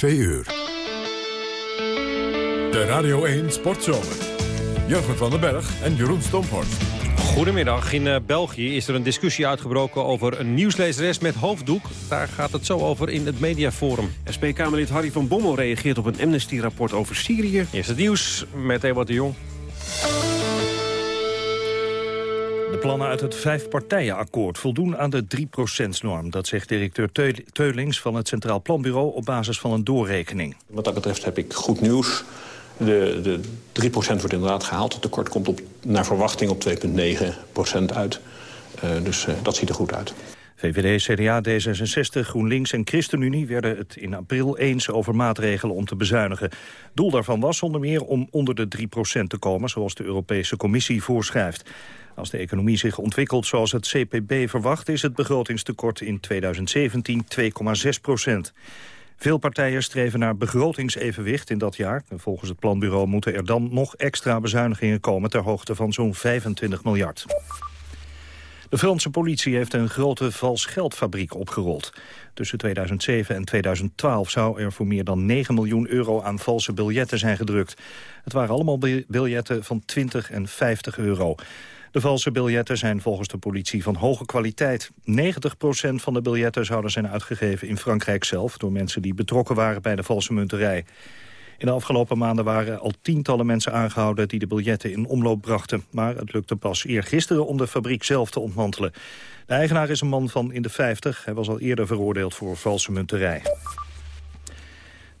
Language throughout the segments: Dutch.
2 uur. De Radio 1 Sportzomer. Jurgen van den Berg en Jeroen Stomphorst. Goedemiddag. In eh, België is er een discussie uitgebroken over een nieuwslezeres met hoofddoek. Daar gaat het zo over in het mediaforum. SP-Kamerlid Harry van Bommel reageert op een Amnesty-rapport over Syrië. Eerst het nieuws met Ewart de Jong. Plannen uit het vijfpartijenakkoord voldoen aan de 3%-norm. Dat zegt directeur Teulings van het Centraal Planbureau op basis van een doorrekening. Wat dat betreft heb ik goed nieuws. De, de 3% wordt inderdaad gehaald. Het tekort komt op, naar verwachting op 2,9% uit. Uh, dus uh, dat ziet er goed uit. VVD, CDA, D66, GroenLinks en ChristenUnie werden het in april eens over maatregelen om te bezuinigen. Doel daarvan was onder meer om onder de 3% te komen, zoals de Europese Commissie voorschrijft. Als de economie zich ontwikkelt zoals het CPB verwacht... is het begrotingstekort in 2017 2,6 procent. Veel partijen streven naar begrotingsevenwicht in dat jaar. Volgens het planbureau moeten er dan nog extra bezuinigingen komen... ter hoogte van zo'n 25 miljard. De Franse politie heeft een grote vals geldfabriek opgerold. Tussen 2007 en 2012 zou er voor meer dan 9 miljoen euro aan valse biljetten zijn gedrukt. Het waren allemaal biljetten van 20 en 50 euro. De valse biljetten zijn volgens de politie van hoge kwaliteit. 90% van de biljetten zouden zijn uitgegeven in Frankrijk zelf... door mensen die betrokken waren bij de valse munterij. In de afgelopen maanden waren al tientallen mensen aangehouden... die de biljetten in omloop brachten. Maar het lukte pas eergisteren om de fabriek zelf te ontmantelen. De eigenaar is een man van in de 50. Hij was al eerder veroordeeld voor valse munterij.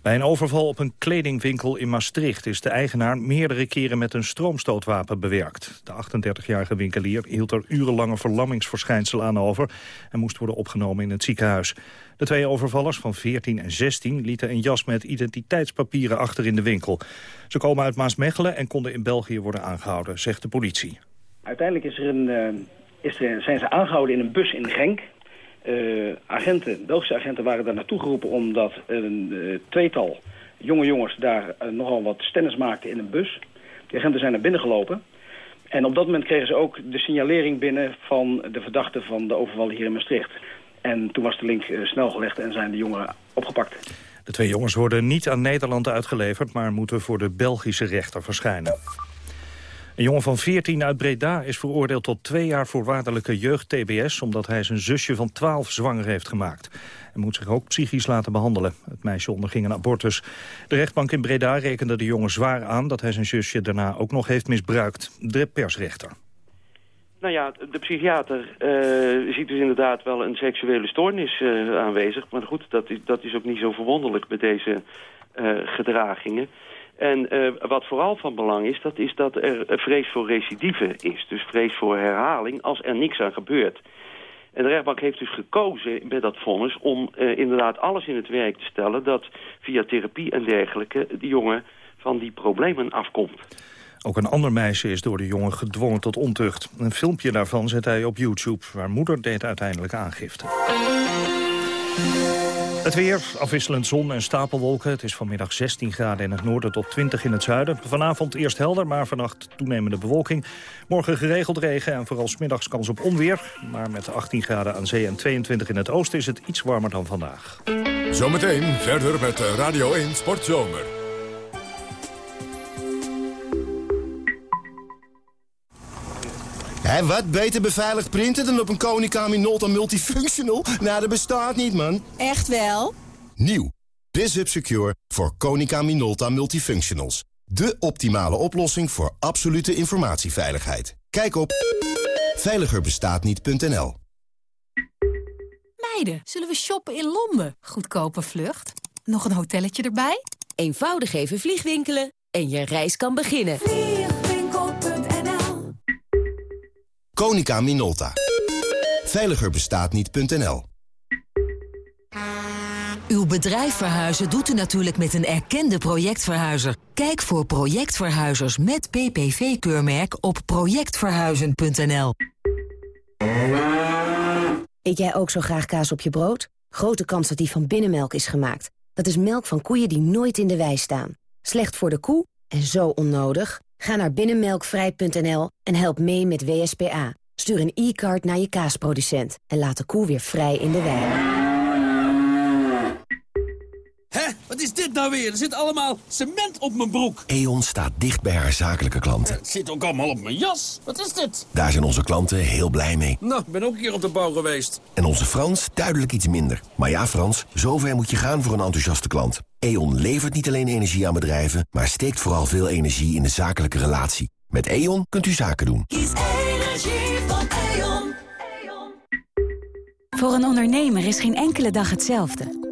Bij een overval op een kledingwinkel in Maastricht is de eigenaar meerdere keren met een stroomstootwapen bewerkt. De 38-jarige winkelier hield er urenlange verlammingsverschijnselen aan over en moest worden opgenomen in het ziekenhuis. De twee overvallers van 14 en 16 lieten een jas met identiteitspapieren achter in de winkel. Ze komen uit Maasmechelen en konden in België worden aangehouden, zegt de politie. Uiteindelijk is er een, uh, is er, zijn ze aangehouden in een bus in Genk. Uh, agenten, Belgische agenten waren daar naartoe geroepen omdat een uh, tweetal jonge jongens daar uh, nogal wat stennis maakten in een bus. Die agenten zijn naar binnen gelopen. En op dat moment kregen ze ook de signalering binnen van de verdachte van de overval hier in Maastricht. En toen was de link snel gelegd en zijn de jongeren opgepakt. De twee jongens worden niet aan Nederland uitgeleverd, maar moeten voor de Belgische rechter verschijnen. Een jongen van 14 uit Breda is veroordeeld tot twee jaar voorwaardelijke jeugd-TBS... omdat hij zijn zusje van 12 zwanger heeft gemaakt. Hij moet zich ook psychisch laten behandelen. Het meisje onderging een abortus. De rechtbank in Breda rekende de jongen zwaar aan... dat hij zijn zusje daarna ook nog heeft misbruikt. De persrechter. Nou ja, de psychiater uh, ziet dus inderdaad wel een seksuele stoornis uh, aanwezig. Maar goed, dat is, dat is ook niet zo verwonderlijk met deze uh, gedragingen. En uh, wat vooral van belang is, dat is dat er vrees voor recidive is. Dus vrees voor herhaling als er niks aan gebeurt. En de rechtbank heeft dus gekozen met dat vonnis om uh, inderdaad alles in het werk te stellen... dat via therapie en dergelijke de jongen van die problemen afkomt. Ook een ander meisje is door de jongen gedwongen tot ontucht. Een filmpje daarvan zet hij op YouTube. Haar moeder deed uiteindelijk aangifte. Het weer, afwisselend zon en stapelwolken. Het is vanmiddag 16 graden in het noorden tot 20 in het zuiden. Vanavond eerst helder, maar vannacht toenemende bewolking. Morgen geregeld regen en vooral smiddags kans op onweer. Maar met 18 graden aan zee en 22 in het oosten is het iets warmer dan vandaag. Zometeen verder met Radio 1 Sportzomer. Hé, wat? Beter beveiligd printen dan op een Konica Minolta Multifunctional? Nou, dat bestaat niet, man. Echt wel? Nieuw. BizHub Secure voor Konica Minolta Multifunctionals. De optimale oplossing voor absolute informatieveiligheid. Kijk op veiligerbestaatniet.nl Meiden, zullen we shoppen in Londen? Goedkope vlucht. Nog een hotelletje erbij? Eenvoudig even vliegwinkelen en je reis kan beginnen. Konica Minolta. Veiligerbestaatniet.nl Uw bedrijf verhuizen doet u natuurlijk met een erkende projectverhuizer. Kijk voor projectverhuizers met PPV-keurmerk op projectverhuizen.nl. Eet jij ook zo graag kaas op je brood? Grote kans dat die van binnenmelk is gemaakt. Dat is melk van koeien die nooit in de wei staan. Slecht voor de koe en zo onnodig... Ga naar binnenmelkvrij.nl en help mee met WSPA. Stuur een e-card naar je kaasproducent en laat de koe weer vrij in de wei. Hè? Wat is dit nou weer? Er zit allemaal cement op mijn broek. E.ON staat dicht bij haar zakelijke klanten. Het zit ook allemaal op mijn jas. Wat is dit? Daar zijn onze klanten heel blij mee. Nou, ik ben ook een keer op de bouw geweest. En onze Frans duidelijk iets minder. Maar ja, Frans, zover moet je gaan voor een enthousiaste klant. E.ON levert niet alleen energie aan bedrijven... maar steekt vooral veel energie in de zakelijke relatie. Met E.ON kunt u zaken doen. Kies energie van E.ON. Voor een ondernemer is geen enkele dag hetzelfde.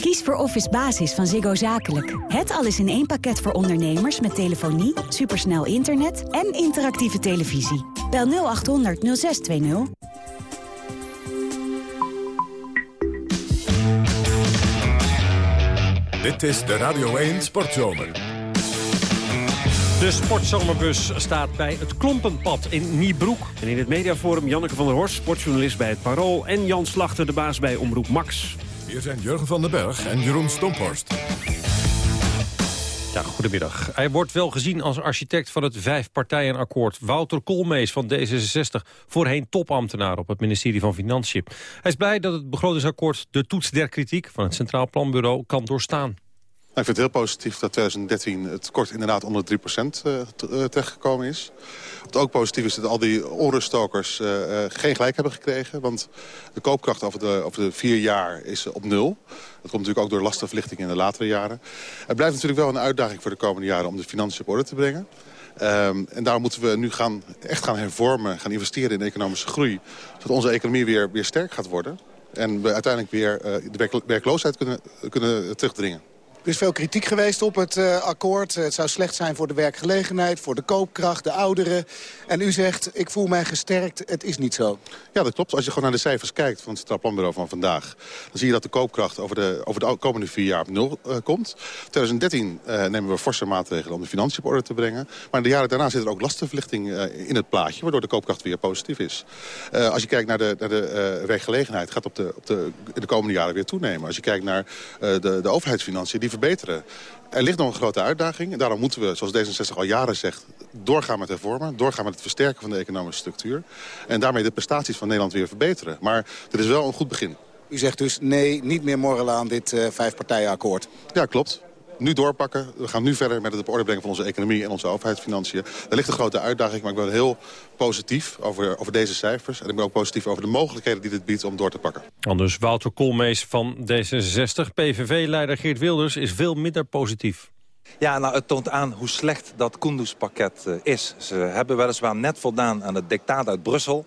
Kies voor Office Basis van Ziggo Zakelijk. Het alles in één pakket voor ondernemers met telefonie, supersnel internet en interactieve televisie. Bel 0800 0620. Dit is de Radio 1 Sportzomer. De sportzomerbus staat bij het Klompenpad in Niebroek. En in het mediaforum Janneke van der Horst, sportjournalist bij het Parool... en Jan Slachter, de baas bij Omroep Max. Hier zijn Jurgen van den Berg en Jeroen Stomphorst. Ja, goedemiddag. Hij wordt wel gezien als architect van het vijfpartijenakkoord. Wouter Koolmees van D66, voorheen topambtenaar op het ministerie van Financiën. Hij is blij dat het begrotingsakkoord de toets der kritiek van het Centraal Planbureau kan doorstaan. Ik vind het heel positief dat 2013 het tekort inderdaad onder 3% uh, terechtgekomen is. Wat ook positief is dat al die onruststokers uh, geen gelijk hebben gekregen. Want de koopkracht over de, over de vier jaar is op nul. Dat komt natuurlijk ook door lastenverlichting in de latere jaren. Het blijft natuurlijk wel een uitdaging voor de komende jaren om de financiën op orde te brengen. Um, en daarom moeten we nu gaan, echt gaan hervormen, gaan investeren in economische groei. Zodat onze economie weer, weer sterk gaat worden. En we uiteindelijk weer de werkloosheid kunnen, kunnen terugdringen. Er is veel kritiek geweest op het uh, akkoord. Het zou slecht zijn voor de werkgelegenheid, voor de koopkracht, de ouderen. En u zegt, ik voel mij gesterkt. Het is niet zo. Ja, dat klopt. Als je gewoon naar de cijfers kijkt van het Centraal van vandaag... dan zie je dat de koopkracht over de, over de komende vier jaar op nul uh, komt. 2013 uh, nemen we forse maatregelen om de financiën op orde te brengen. Maar in de jaren daarna zit er ook lastenverlichting in het plaatje... waardoor de koopkracht weer positief is. als je kijkt naar de, naar de werkgelegenheid... gaat op de, op de, in de komende jaren weer toenemen. Als je kijkt naar de, de overheidsfinanciën... Die verbeteren. Er ligt nog een grote uitdaging. En daarom moeten we, zoals D66 al jaren zegt, doorgaan met hervormen. Doorgaan met het versterken van de economische structuur. En daarmee de prestaties van Nederland weer verbeteren. Maar dit is wel een goed begin. U zegt dus nee, niet meer morrelen aan dit uh, vijfpartijenakkoord. Ja, klopt nu doorpakken. We gaan nu verder met het op orde brengen van onze economie en onze overheidsfinanciën. Er ligt een grote uitdaging, maar ik ben heel positief over, over deze cijfers. En ik ben ook positief over de mogelijkheden die dit biedt om door te pakken. Anders Wouter Koolmees van D66. PVV-leider Geert Wilders is veel minder positief. Ja, nou, het toont aan hoe slecht dat Kunduz-pakket uh, is. Ze hebben weliswaar net voldaan aan het dictaat uit Brussel.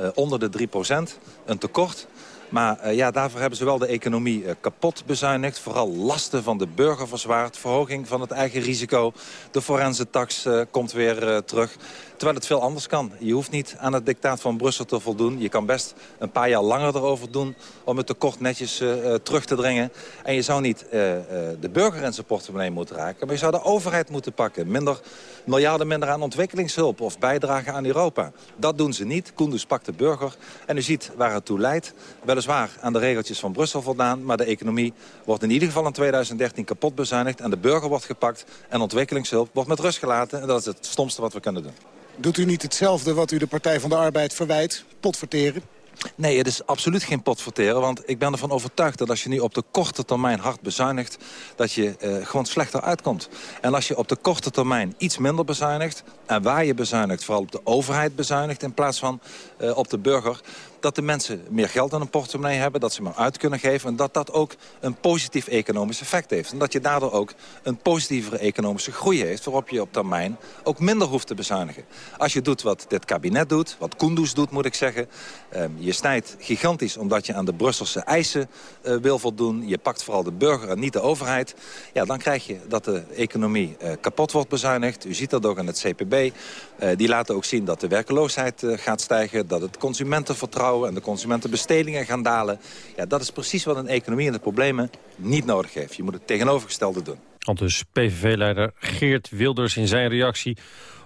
Uh, onder de 3% een tekort. Maar uh, ja, daarvoor hebben ze wel de economie uh, kapot bezuinigd. Vooral lasten van de burger verzwaard. Verhoging van het eigen risico. De forense tax uh, komt weer terug. Terwijl het veel anders kan. Je hoeft niet aan het dictaat van Brussel te voldoen. Je kan best een paar jaar langer erover doen om het tekort netjes terug te dringen. En je zou niet de burger in zijn portemonnee moeten raken. Maar je zou de overheid moeten pakken. Minder, miljarden minder aan ontwikkelingshulp of bijdragen aan Europa. Dat doen ze niet. Koenders pakt de burger. En u ziet waar het toe leidt. Weliswaar aan de regeltjes van Brussel voldaan. Maar de economie wordt in ieder geval in 2013 kapot bezuinigd. En de burger wordt gepakt. En ontwikkelingshulp wordt met rust gelaten. En dat is het stomste wat we kunnen doen. Doet u niet hetzelfde wat u de Partij van de Arbeid verwijt? Potverteren? Nee, het is absoluut geen potverteren. Want ik ben ervan overtuigd dat als je nu op de korte termijn hard bezuinigt... dat je uh, gewoon slechter uitkomt. En als je op de korte termijn iets minder bezuinigt... en waar je bezuinigt, vooral op de overheid bezuinigt... in plaats van uh, op de burger dat de mensen meer geld in hun portemonnee hebben... dat ze maar uit kunnen geven en dat dat ook een positief economisch effect heeft. En dat je daardoor ook een positievere economische groei heeft... waarop je op termijn ook minder hoeft te bezuinigen. Als je doet wat dit kabinet doet, wat Kunduz doet moet ik zeggen... Um, je snijdt gigantisch omdat je aan de Brusselse eisen uh, wil voldoen. Je pakt vooral de burger en niet de overheid. Ja, dan krijg je dat de economie uh, kapot wordt bezuinigd. U ziet dat ook aan het CPB. Uh, die laten ook zien dat de werkeloosheid gaat stijgen... dat het consumentenvertrouwen en de consumentenbestedingen gaan dalen. Ja, dat is precies wat een economie en de problemen niet nodig heeft. Je moet het tegenovergestelde doen. Al dus PVV-leider Geert Wilders in zijn reactie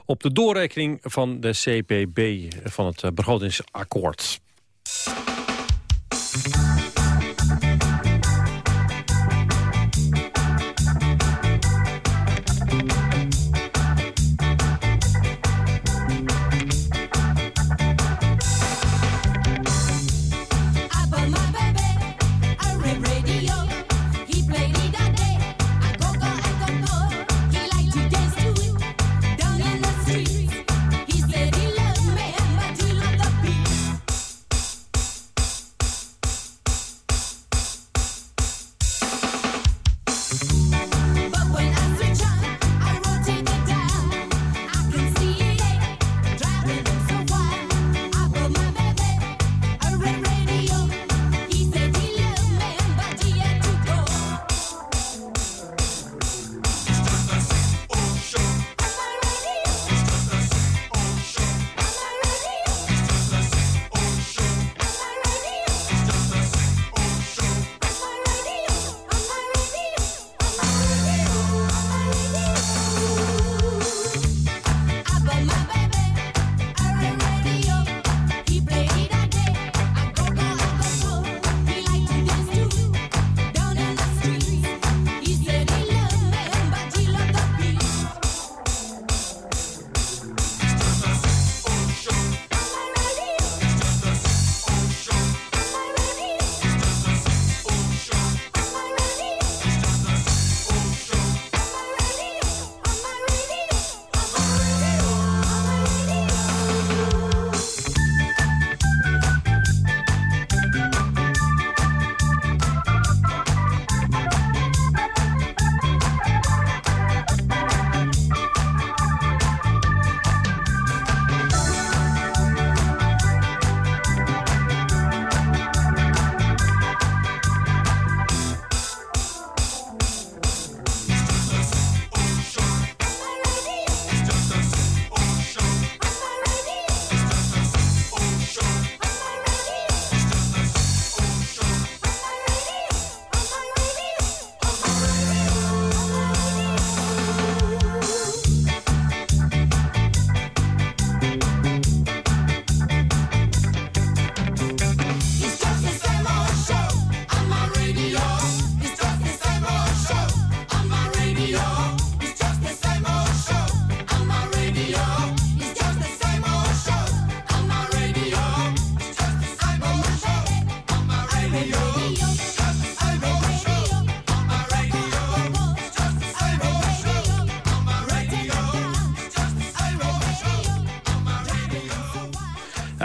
op de doorrekening van de CPB van het eh, begrotingsakkoord.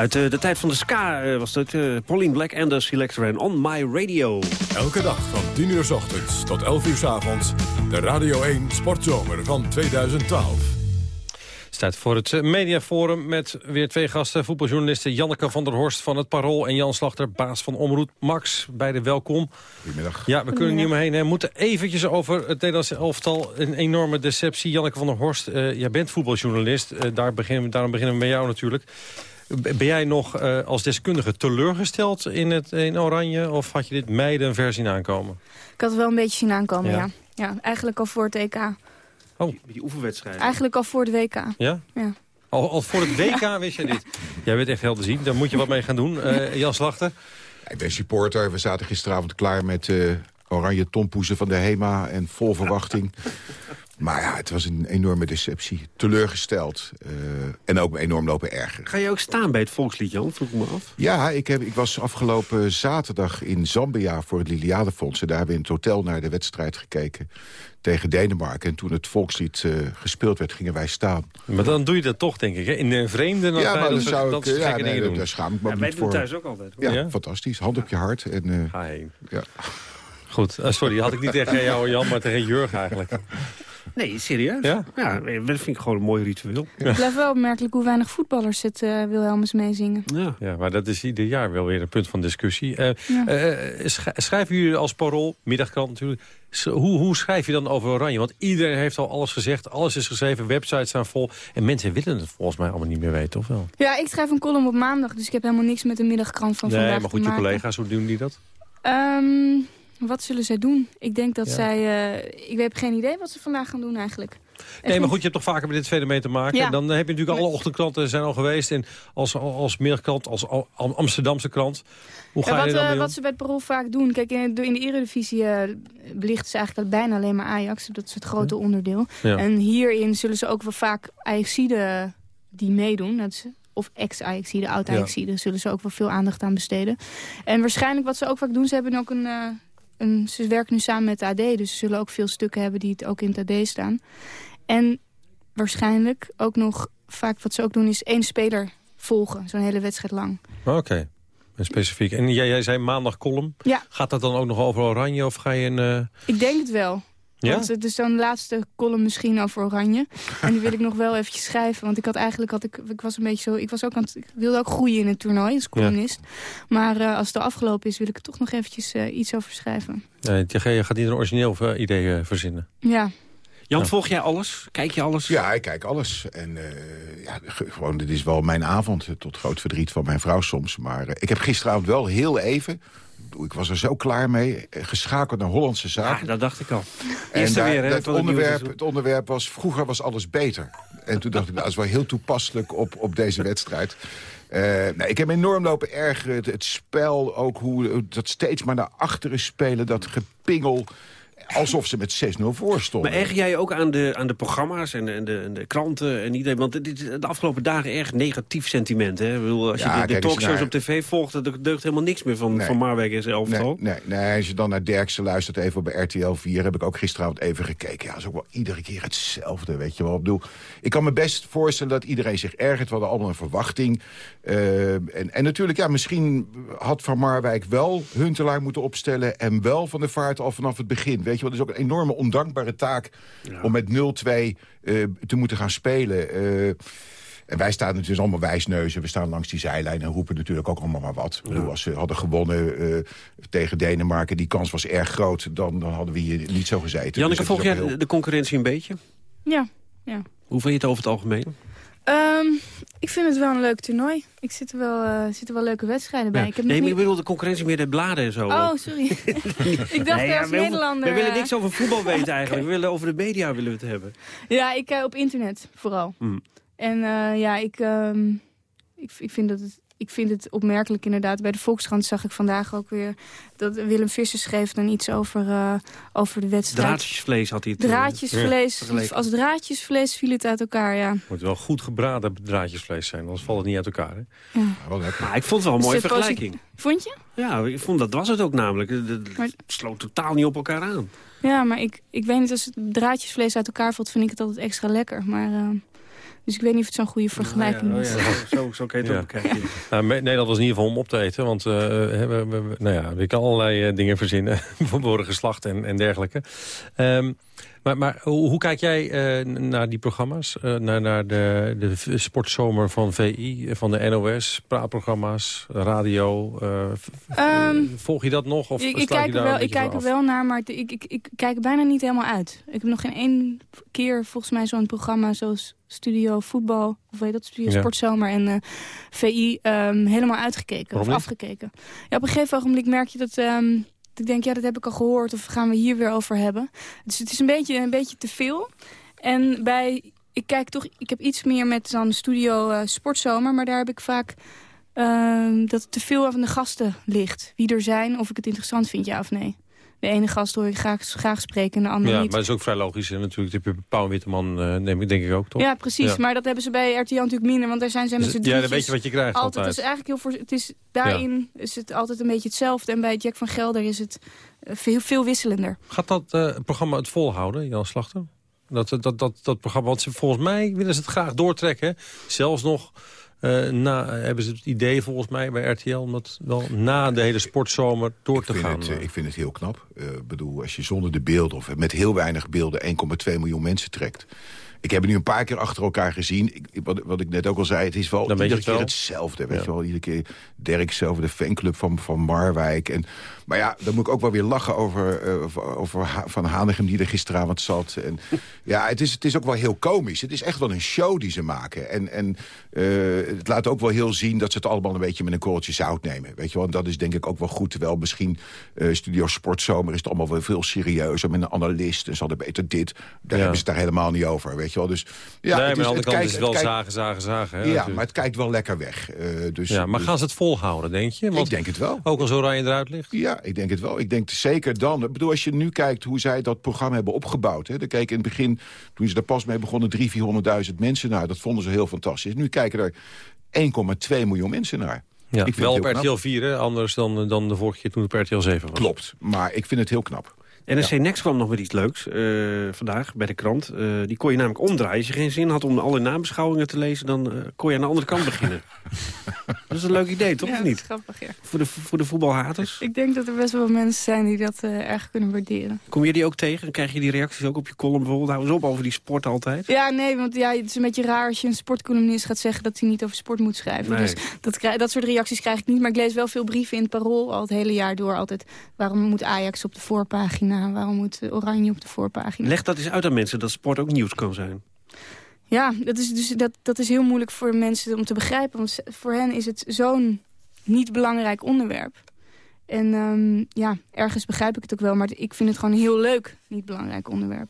Uit eh, de tijd van de ska eh, was dat uh, Pauline Black en de Selector en On My Radio. Elke dag van 10 uur s ochtends tot 11 uur s avonds. De Radio 1 Sportzomer van 2012. Tijd voor het mediaforum met weer twee gasten. Voetbaljournalisten Janneke van der Horst van het Parool... en Jan Slachter, baas van Omroep Max. Beide welkom. Goedemiddag. Ja, we kunnen niet omheen. We moeten eventjes over het Nederlandse elftal. Een enorme deceptie. Janneke van der Horst, uh, jij bent voetbaljournalist. Uh, daar beginnen, daarom beginnen we met jou natuurlijk. Ben jij nog uh, als deskundige teleurgesteld in, het, in Oranje... of had je dit meiden ver zien aankomen? Ik had het wel een beetje zien aankomen, ja. ja. ja eigenlijk al voor het EK. Oh. Die oefenwedstrijden. Eigenlijk al voor het WK. Ja? Ja. Al, al voor het WK wist je dit? Jij bent echt heel te zien, daar moet je wat mee gaan doen. Uh, Jan Slachter? Ik ben supporter. We zaten gisteravond klaar met uh, oranje tompoezen van de HEMA en vol verwachting. Maar ja, het was een enorme deceptie. Teleurgesteld. Uh, en ook enorm lopen erger. Ga je ook staan bij het volkslied, Jan? Vroeg ik me af. Ja, ik, heb, ik was afgelopen zaterdag in Zambia voor het Liliadefonds. En daar hebben we in het hotel naar de wedstrijd gekeken tegen Denemarken. En toen het volkslied uh, gespeeld werd, gingen wij staan. Maar dan doe je dat toch, denk ik, hè? in een vreemde dan Ja, maar dan dat, zou dat ik... soort Ja, gekke nee, dingen doen. daar schaam ik me Ja, wij doen voor. thuis ook altijd. Ja, Ja? fantastisch. Hand op je hart. En, uh, Ga heen. Ja. Goed, uh, sorry, had ik niet tegen jou, Jan, maar tegen Jurgen eigenlijk. Nee, serieus? Ja? Ja, dat vind ik gewoon een mooi ritueel. Het blijft wel opmerkelijk hoe weinig voetballers het uh, Wilhelmus meezingen. Ja. ja, maar dat is ieder jaar wel weer een punt van discussie. Uh, Ja. uh, sch schrijven jullie als parool, middagkrant natuurlijk... Hoe, hoe schrijf je dan over Oranje? Want iedereen heeft al alles gezegd, alles is geschreven, websites staan vol. En mensen willen het volgens mij allemaal niet meer weten, of wel? Ja, ik schrijf een column op maandag, dus ik heb helemaal niks met de middagkrant van nee, vandaag maar goed, je maken. collega's, hoe doen die dat? Ehm, Wat zullen zij doen? Ik denk dat Ja. zij... eh, ik heb geen idee wat ze vandaag gaan doen eigenlijk. Nee, maar goed, je hebt toch vaker met dit fenomeen te maken. Ja. Dan heb je natuurlijk alle ochtendkranten zijn al geweest. En als, als middagkrant, als Al- Am- Amsterdamse krant. Hoe Ja, ga wat, je dan wat ze bij het Parool vaak doen... Kijk, in, de- in de Eredivisie belichten ze eigenlijk bijna alleen maar Ajax. Dat is het grote onderdeel. Ja. En hierin zullen ze ook wel vaak Ajaxiden die meedoen... Dat is, of ex-Ajaxiden, oud-Ajaxiden... zullen ze ook wel veel aandacht aan besteden. En waarschijnlijk wat ze ook vaak doen... ze hebben ook een... eh, een ze werken nu samen met de AD, dus ze zullen ook veel stukken hebben... die het ook in het AD staan. En waarschijnlijk ook nog vaak wat ze ook doen... is één speler volgen, zo'n hele wedstrijd lang. Oké, En specifiek. En jij, jij zei maandag column. Ja. Gaat dat dan ook nog over Oranje of ga je een... eh, Ik denk het wel. Ja? Want het is dan de laatste column misschien over Oranje. En die wil ik nog wel eventjes schrijven. Want ik had eigenlijk, had ik, ik was een beetje zo... Ik, was ook aan het, ik wilde ook groeien in het toernooi als columnist. Maar eh, als het afgelopen is, wil ik er toch nog eventjes eh, iets over schrijven. Nee, je je gaat niet een origineel eh, idee verzinnen. Ja. Jan, volg jij alles? Kijk je alles? Ja, ik kijk alles. En eh, ja, ge- gewoon, dit is wel mijn avond, tot groot verdriet van mijn vrouw soms. Maar ik heb gisteravond wel heel even, ik was er zo klaar mee, geschakeld naar Hollandse Zaken. Ja, dat dacht ik al. En daar- weer, hè, het onderwerp, het onderwerp was, vroeger was alles beter. En toen dacht ik, nou, dat is wel heel toepasselijk op, op deze wedstrijd. Eh, nou, ik heb enorm lopen ergeren. Het, het spel, ook hoe dat steeds maar naar achteren spelen, dat gepingel. Alsof ze met 6-0 voor stonden. Maar erger jij ook aan de, aan de programma's en de, en, de, en de kranten en iedereen? Want dit is de afgelopen dagen erg negatief sentiment. Hè? Ik bedoel, als je Ja, de, talkshows naar- op tv volgt, dan deugt helemaal niks meer van, Nee. van Marwijk en zijn elftal. Nee, nee, nee, als je dan naar Derksen luistert, even op RTL 4... heb ik ook gisteravond even gekeken. Ja, dat is ook wel iedere keer hetzelfde, weet je wel. Ik, bedoel, ik kan me best voorstellen dat iedereen zich ergert. We hadden allemaal een verwachting. Eh, en, en natuurlijk, ja, misschien had Van Marwijk wel Huntelaar moeten opstellen... en wel Van de Vaart al vanaf het begin. Weet je wel, dat is ook een enorme ondankbare taak... om met 0-2 eh, te moeten gaan spelen... Eh, en wij staan natuurlijk allemaal wijsneuzen. We staan langs die zijlijn en roepen natuurlijk ook allemaal maar wat. Bedoel, als ze hadden gewonnen eh, tegen Denemarken... die kans was erg groot, dan, dan hadden we hier niet zo gezeten. Janneke, Dus het volg jij heel- de concurrentie een beetje? Ja, ja. Hoe vind je het over het algemeen? Ehm, ik vind het wel een leuk toernooi. Ik zit er wel, eh, zitten wel leuke wedstrijden bij. Ja. Ik heb nee, maar ik bedoel de concurrentie meer de bladen en zo. Oh, sorry. ik dacht Nee, ja, als wij hoeven- Nederlander... We willen eh, niks over voetbal weten eigenlijk. We willen over de media willen we het hebben. Ja, ik uh, op internet vooral. Hmm. En uh, ja, ik, um, ik, ik, vind dat het, ik vind het opmerkelijk inderdaad. Bij de Volkskrant zag ik vandaag ook weer... dat Willem Visser schreef dan iets over, uh, over de wedstrijd. Draadjesvlees had hij het. Draadjesvlees. Ja, als draadjesvlees viel het uit elkaar, ja. Moet wel goed gebraden draadjesvlees zijn, anders valt het niet uit elkaar. Hè? Ja. Wel lekker. Maar ik vond het wel een mooie Dus vergelijking. Vond je? Ja, ik vond dat was het ook namelijk. Het maar... sloot totaal niet op elkaar aan. Ja, maar ik, ik weet niet, als het draadjesvlees uit elkaar valt, vind ik het altijd extra lekker. Maar... Uh... Dus ik weet niet of het zo'n goede vergelijking ja, is. Oh ja, zo, zo kan je het ja. ook bekijken. Nou, Nederland was in ieder geval om op te eten. Want uh, we, we, we, nou ja, je kan allerlei uh, dingen verzinnen. worden geslacht en, en dergelijke. Um, maar, maar hoe, hoe, kijk jij uh, naar die programma's? Uh, naar, naar de, de sportzomer van VI, van de NOS, praatprogramma's, radio. Uh, um, volg je dat nog? Of ik, ik kijk, er wel, ik kijk er wel naar, maar ik, ik, ik kijk bijna niet helemaal uit. Ik heb nog geen één keer volgens mij zo'n programma zoals Studio Voetbal, of weet dat, Studio ja. Sportzomer en VI um, helemaal uitgekeken of afgekeken. Ja, op een gegeven ogenblik merk je dat... Um, ik denk, ja, dat heb ik al gehoord of gaan we hier weer over hebben. Dus het is een beetje, een beetje te veel. En bij, ik kijk toch, ik heb iets meer met dan Studio uh, Sportzomer, maar daar heb ik vaak uh, dat het te veel van de gasten ligt. Wie er zijn, of ik het interessant vind, ja of nee. De ene gast hoor ik graag, graag spreken en de andere ja, niet. maar dat is ook vrij logisch. En natuurlijk, de Pauw Witteman uh, neem ik denk ik ook, toch? Ja, precies. Ja. Maar dat hebben ze bij RTL natuurlijk minder, want daar zijn ze met z'n Ja, dan weet je wat je krijgt altijd. altijd. Is eigenlijk heel voor, het is, daarin ja. is het altijd een beetje hetzelfde. En bij Jack van Gelder is het uh, veel, veel wisselender. Gaat dat uh, programma het volhouden, Jan Slachter? Dat, dat, dat, dat programma, want ze, volgens mij willen ze het graag doortrekken. Zelfs nog... Uh, na, hebben ze het idee volgens mij bij RTL om dat wel na de hele sportzomer door ik te gaan? Het, uh, ik vind het heel knap. Ik uh, bedoel, als je zonder de beelden of met heel weinig beelden 1,2 miljoen mensen trekt. Ik heb het nu een paar keer achter elkaar gezien. Ik, wat, wat ik net ook al zei, het is wel Dan iedere keer wel. hetzelfde. Weet je wel, iedere keer Derksen over de fanclub van, van Marwijk. En, maar ja, dan moet ik ook wel weer lachen over, eh, over, Ha- Van Hanegem die er gisteravond zat. En, ja, het is, het is ook wel heel komisch. Het is echt wel een show die ze maken. En, en eh, het laat ook wel heel zien dat ze het allemaal een beetje met een korreltje zout nemen. Weet je wel, en dat is denk ik ook wel goed. Terwijl misschien eh, Studio Sportzomer is het allemaal wel veel serieuzer. Met een analist en ze hadden beter dit. Daar Ja. hebben ze het daar helemaal niet over. Weet je wel, dus ja, nee, maar het aan de kant is het wel het kijkt- zagen, zagen, zagen. Hè, Ja, natuurlijk. maar het kijkt wel lekker weg. Dus, ja, maar dus- gaan ze het volhouden, denk je? Want ik denk het wel. Ook als Oranje eruit ligt? Ja, ik denk het wel. Ik denk zeker dan. Ik bedoel, als je nu kijkt hoe zij dat programma hebben opgebouwd. Hè, dan keken in het begin, toen ze er pas mee begonnen, 300.000, 400.000 mensen naar. Dat vonden ze heel fantastisch. Nu kijken er 1,2 miljoen mensen naar. Ja, Ik wel op heel RTL knap. 4, hè? anders dan, dan de vorige keer toen het op RTL 7 was. Klopt, maar ik vind het heel knap. NRC Next kwam nog met iets leuks eh, vandaag bij de krant. Eh, die kon je namelijk omdraaien. Als je geen zin had om alle nabeschouwingen te lezen... dan eh, kon je aan de andere kant beginnen. dat is een leuk idee, toch? Ja, of dat is niet? grappig, ja. Voor de, voor de voetbalhaters. Ik denk dat er best wel mensen zijn die dat eh, erg kunnen waarderen. Kom je die ook tegen? Dan krijg je die reacties ook op je column bijvoorbeeld. Hou eens op over die sport altijd. Ja, nee, want ja, het is een beetje raar als je een sportcolumnist gaat zeggen dat hij niet over sport moet schrijven. Nee. Dus dat, krij- dat soort reacties krijg ik niet. Maar ik lees wel veel brieven in het parool al het hele jaar door. Altijd, waarom moet Ajax op de voorpagina? Waarom moet Oranje op de voorpagina? Leg dat eens uit aan mensen dat sport ook nieuws kan zijn. Ja, dat is, dus, dat, dat is heel moeilijk voor mensen om te begrijpen. Want voor hen is het zo'n niet belangrijk onderwerp. En ehm, ja, ergens begrijp ik het ook wel. Maar ik vind het gewoon een heel leuk niet belangrijk onderwerp.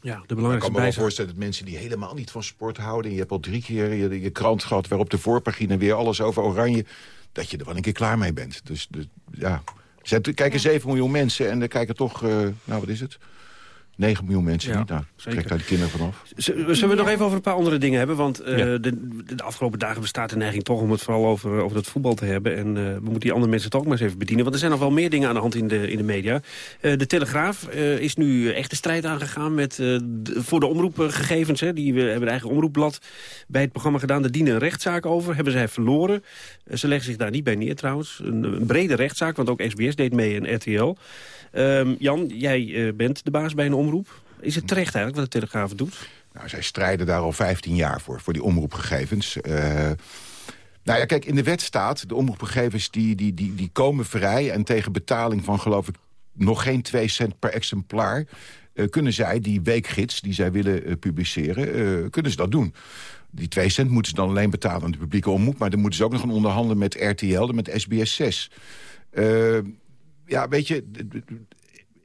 Ja, de Ik kan belangrijkste me wel voorstellen dat mensen die helemaal niet van sport houden... en je hebt al drie keer je, je krant gehad waarop de voorpagina weer alles over oranje... dat je er wel een keer klaar mee bent. Dus, dus ja, Zet, er kijken 7 miljoen mensen en er kijken toch, eh, nou wat is het? 9 miljoen mensen Ja, niet. Nou, trek daar de kinderen vanaf. Zullen we het nog even over een paar andere dingen hebben? Want eh, Ja. de, de afgelopen dagen bestaat de neiging toch om het vooral over, over het voetbal te hebben. En eh, we moeten die andere mensen toch ook maar eens even bedienen. Want er zijn nog wel meer dingen aan de hand in de, in de media. Eh, de Telegraaf eh, is nu echt de strijd aangegaan met, eh, de- voor de omroepgegevens. Hè. Die we hebben een eigen omroepblad bij het programma gedaan. Daar dienen een rechtszaak over. Hebben zij verloren. Ze leggen zich daar niet bij neer trouwens. Een, een brede rechtszaak, want ook SBS deed mee en RTL. Ehm, Jan, jij eh, bent de baas bij een omroep. Is het terecht eigenlijk wat de Telegraaf doet? Nou, zij strijden daar al 15 jaar voor, voor die omroepgegevens. Eh, nou ja, kijk, in de wet staat... de omroepgegevens die, die, die, die komen vrij... en tegen betaling van, geloof ik, nog geen 2 cent per exemplaar... eh, kunnen zij die weekgids die zij willen publiceren, kunnen ze dat doen. Die 2 cent moeten ze dan alleen betalen aan de publieke omroep... maar dan moeten ze ook nog gaan onderhandelen met RTL en met SBS 6. Ja, weet je,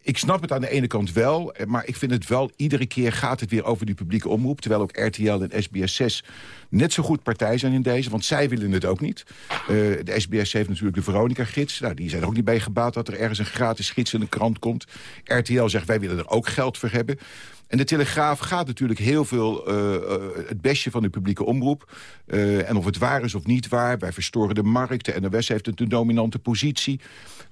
ik snap het aan de ene kant wel, eh, maar ik vind het wel... iedere keer gaat het weer over die publieke omroep... terwijl ook RTL en SBS 6 net zo goed partij zijn in deze... want zij willen het ook niet. Eh, de SBS heeft natuurlijk de Veronica-gids. Nou, die zijn er ook niet bij gebaat dat er ergens een gratis gids in een krant komt. RTL zegt, wij willen er ook geld voor hebben. En de Telegraaf gaat natuurlijk heel veel eh, het bestje van de publieke omroep. En of het waar is of niet waar. Wij verstoren de markt. De NOS heeft een te dominante positie.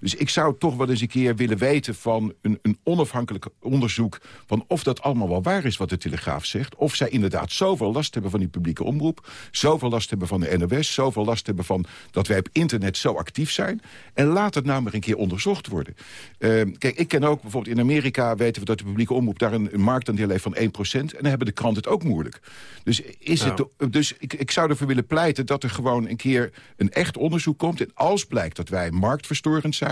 Dus ik zou toch wel eens een keer willen weten van een, een onafhankelijk onderzoek... van of dat allemaal wel waar is wat de Telegraaf zegt. Of zij inderdaad zoveel last hebben van die publieke omroep. Zoveel last hebben van de NOS. Zoveel last hebben van dat wij op internet zo actief zijn. En laat het nou maar een keer onderzocht worden. Eh, kijk, ik ken ook bijvoorbeeld in Amerika weten we dat de publieke omroep daar een, een marktaandeel heeft van 1%. En dan hebben de kranten het ook moeilijk. Dus, is Nou. het, dus ik, ik zou ervoor willen pleiten dat er gewoon een keer een echt onderzoek komt. En als blijkt dat wij marktverstorend zijn,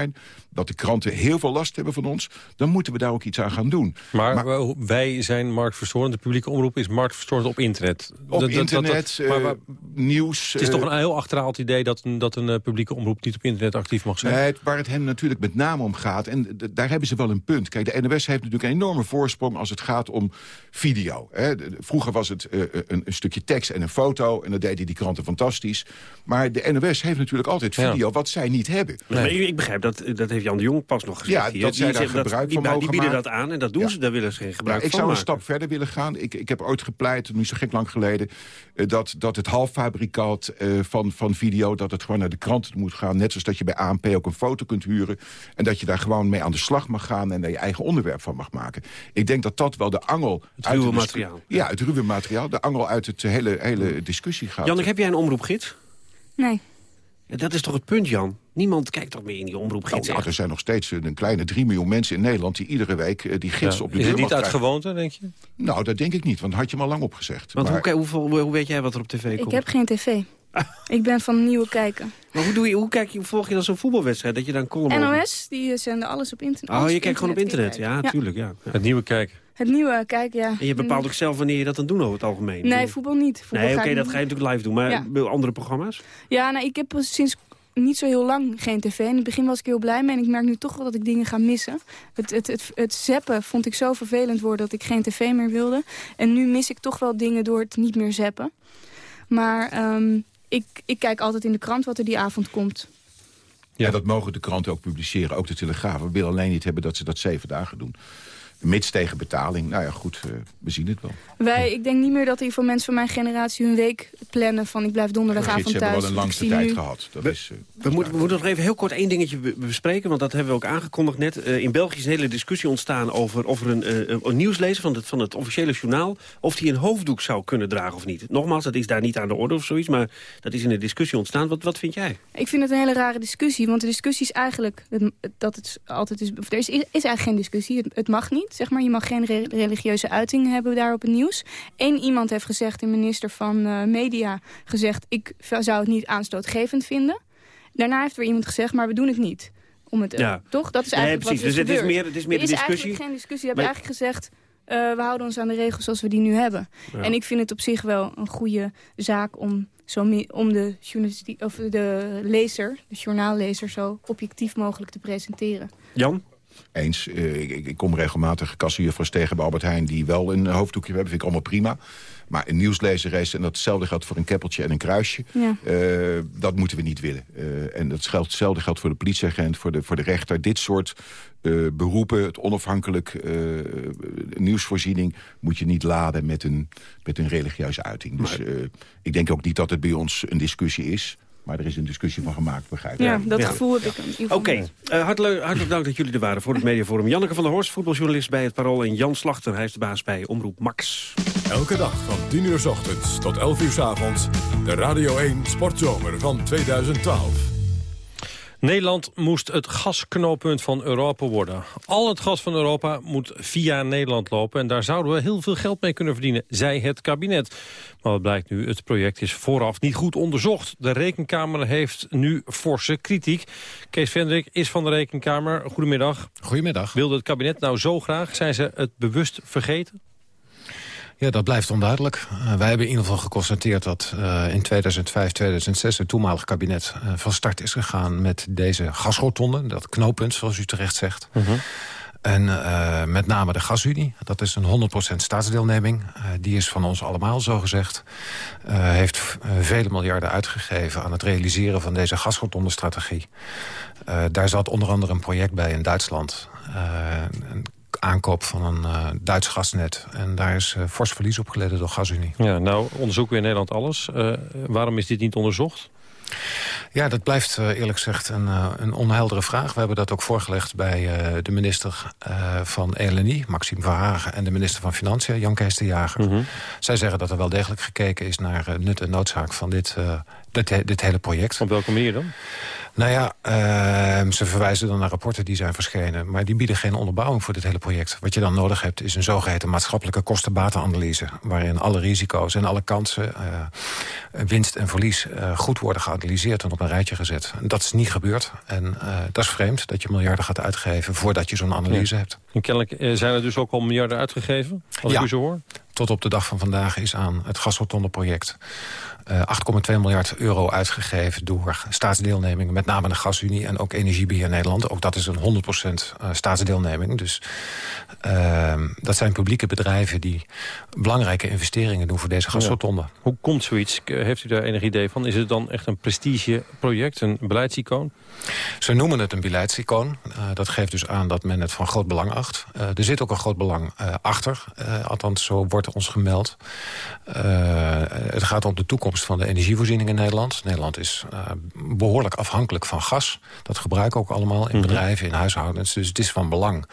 dat de kranten heel veel last hebben van ons, dan moeten we daar ook iets aan gaan doen. Maar, wij- wij zijn marktverstorend. De publieke omroep is marktverstorend op internet. Op Dat- internet, dat- maar- eh, maar nieuws... het is eh, toch een heel achterhaald idee dat een, dat een eh, publieke omroep niet op internet actief mag zijn? Nee, het- waar het hen natuurlijk met name om gaat, en daar hebben ze wel een punt. Kijk, de NOS heeft natuurlijk een enorme voorsprong als het gaat om video. Hè. De- de- Vroeger was het eh, een, een stukje tekst en een foto, en dat deden die kranten fantastisch. Maar de NOS heeft natuurlijk altijd video, wat zij niet hebben. Ik, ik begrijp, dat, dat heeft Jan de Jong pas nog gezegd Ja, hier. dat zij Die daar zegt gebruik van die mogen bieden maken. dat aan en dat doen Ja. ze. Daar willen ze geen gebruik Ja, ik van zou een maken. stap verder willen gaan. Ik, ik heb ooit gepleit, nu zo gek lang geleden... eh, dat, dat het halffabrikaat eh, van, van video... dat het gewoon naar de kranten moet gaan. Net zoals dat je bij ANP ook een foto kunt huren. En dat je daar gewoon mee aan de slag mag gaan... en daar je eigen onderwerp van mag maken. Ik denk dat dat wel de angel... Het uit ruwe materiaal. Ja, het ruwe materiaal. De angel uit het hele, hele discussie gaat. Jan, heb jij een omroepgids? Nee. Ja, dat is toch het punt, Jan? Niemand kijkt toch meer in die omroep. Nou, gids, ja, er zijn nog steeds een kleine 3 miljoen mensen in Nederland... die iedere week eh, die gids Ja. op de Is deur het niet uit krijgen. gewoonte, denk je? Nou, dat denk ik niet, want had je me al lang opgezegd. Want Maar- hoe, hoeveel, hoe, hoe weet jij wat er op tv komt? Ik heb geen tv. ik ben van nieuwe kijken. Maar hoe, doe je, hoe, kijk je, hoe volg je dan zo'n voetbalwedstrijd? Dat je dan column over- NOS, die eh, zenden alles op internet. Oh, je kijkt gewoon op internet. Ja, kijken. tuurlijk. Ja. Het nieuwe kijken. Het nieuwe, kijk, ja. En je bepaalt ook zelf wanneer je dat dan doen over het algemeen. Nee, voetbal niet. Voetbal nee, oké, dat ga je natuurlijk live doen. Maar Ja. andere programma's? Ja, nou, ik heb sinds niet zo heel lang geen tv. In het begin was ik heel blij mee en ik merk nu toch wel dat ik dingen ga missen. Het, het, het, zappen vond ik zo vervelend worden dat ik geen tv meer wilde. En nu mis ik toch wel dingen door het niet meer zappen. Maar ehm, ik, ik kijk altijd in de krant wat er die avond komt. Ja, dat mogen de kranten ook publiceren, ook de Telegraaf. We willen alleen niet hebben dat ze dat zeven dagen doen. Mits tegen betaling. Nou ja, goed, eh, we zien het wel. Wij, ik denk niet meer dat er voor mensen van mijn generatie hun week plannen van ik blijf donderdagavond thuis. hebben wel een langste tijd nu- gehad. Dat is, eh, We moeten, we moeten nog even heel kort één dingetje be- bespreken, want dat hebben we ook aangekondigd net. Eh, in België is een hele discussie ontstaan over of er een, een, nieuwslezer van het, van het officiële journaal... of die een hoofddoek zou kunnen dragen of niet. Nogmaals, dat is daar niet aan de orde of zoiets, maar dat is in de discussie ontstaan. Wat, wat vind jij? Ik vind het een hele rare discussie, want de discussie is eigenlijk dat het altijd is. Of er is, is eigenlijk geen discussie. Het, het mag niet, zeg maar. Je mag geen re- religieuze uitingen hebben daar op het nieuws. Eén iemand heeft gezegd, de minister van eh, Media, gezegd: ik zou het niet aanstootgevend vinden. Daarna heeft weer iemand gezegd, maar we doen het niet. Om het, eh. Toch? Dat is Nee, eigenlijk precies. wat er Dus het is meer- het is meer er de is discussie. eigenlijk geen discussie. Maar- eigenlijk gezegd, eh, we houden ons aan de regels zoals we die nu hebben. Ja. En ik vind het op zich wel een goede zaak om, zo om de, of de lezer, de journaallezer, zo objectief mogelijk te presenteren. Jan? Eens. Eh, ik, ik kom regelmatig kassenjuffers tegen bij Albert Heijn... die wel een hoofddoekje hebben, vind ik allemaal prima. Maar een nieuwslezeres, en datzelfde geldt voor een keppeltje en een kruisje... Ja. eh, dat moeten we niet willen. Eh, en dat geldt, hetzelfde geldt voor de politieagent, voor de, voor de rechter. Dit soort eh, beroepen, het onafhankelijk eh, nieuwsvoorziening... moet je niet laden met een, met een religieuze uiting. Dus eh, ik denk ook niet dat het bij ons een discussie is... maar er is een discussie van gemaakt, begrijp ik. Ja, dat gevoel heb ik in ieder geval Oké, eh, hartelijk, hartelijk dank dat jullie er waren voor het Mediaforum. Janneke van der Horst, voetbaljournalist bij het Parool... en Jan Slachter, hij is de baas bij Omroep Max. Elke dag van 10 uur s ochtends tot 11 uur s avonds. De Radio 1 Sportzomer van 2012. Nederland moest het gasknooppunt van Europa worden. Al het gas van Europa moet via Nederland lopen... en daar zouden we heel veel geld mee kunnen verdienen, zei het kabinet. Maar wat blijkt nu, het project is vooraf niet goed onderzocht. De Rekenkamer heeft nu forse kritiek. Kees Vendrik is van de Rekenkamer. Goedemiddag. Goedemiddag. Wilde het kabinet nou zo graag? Zijn ze het bewust vergeten? Ja, dat blijft onduidelijk. Eh, wij hebben in ieder geval geconstateerd dat eh, in 2005, 2006... het toenmalig kabinet eh, van start is gegaan met deze gasrotonde. Dat knooppunt, zoals u terecht zegt. En eh, met name de gasunie, dat is een 100% staatsdeelneming. Die is van ons allemaal, zo gezegd. Eh, heeft vele miljarden uitgegeven aan het realiseren van deze gasrotonde-strategie. Daar zat onder andere een project bij in Duitsland. Een aankoop van een eh, Duits gasnet. En daar is eh, fors verlies op geleden door GasUnie. Ja, nou onderzoeken we in Nederland alles. Eh, waarom is dit niet onderzocht? Ja, dat blijft eerlijk gezegd een, een onheldere vraag. We hebben dat ook voorgelegd bij de minister van ELNI, Maxime Verhagen... en de minister van Financiën, Jan Kees de Jager. Mm -hmm. Zij zeggen dat er wel degelijk gekeken is naar nut en noodzaak van dit, dit, dit hele project. Op welke manier dan? Nou ja, uh, ze verwijzen dan naar rapporten die zijn verschenen... maar die bieden geen onderbouwing voor dit hele project. Wat je dan nodig hebt is een zogeheten maatschappelijke kostenbatenanalyse... waarin alle risico's en alle kansen, uh, winst en verlies... Uh, goed worden geanalyseerd en op een rijtje gezet. Dat is niet gebeurd. En dat is vreemd dat je miljarden gaat uitgeven... voordat je zo'n analyse ja. hebt. En kennelijk zijn er dus ook al miljarden uitgegeven, als ja. ik u zo hoor? Tot op de dag van vandaag is aan het gasrotonde-project... 8,2 miljard euro uitgegeven door staatsdeelneming... met name de Gasunie en ook Energiebeheer Nederland. Ook dat is een 100% uh, staatsdeelneming. Dus uh, dat zijn publieke bedrijven die belangrijke investeringen doen... voor deze gasrotonde. Ja. Hoe komt zoiets? Heeft u daar enig idee van? Is het dan echt een prestigeproject, een beleidsicoon? Ze noemen het een beleidsicoon. Uh, dat geeft dus aan dat men het van groot belang acht. Uh, er zit ook een groot belang achter. althans, zo wordt ons gemeld. Eh, het gaat om de toekomst van de energievoorziening in Nederland. Nederland is uh, behoorlijk afhankelijk van gas. Dat gebruiken ook allemaal in Mhm. bedrijven, in huishoudens. Dus het is van belang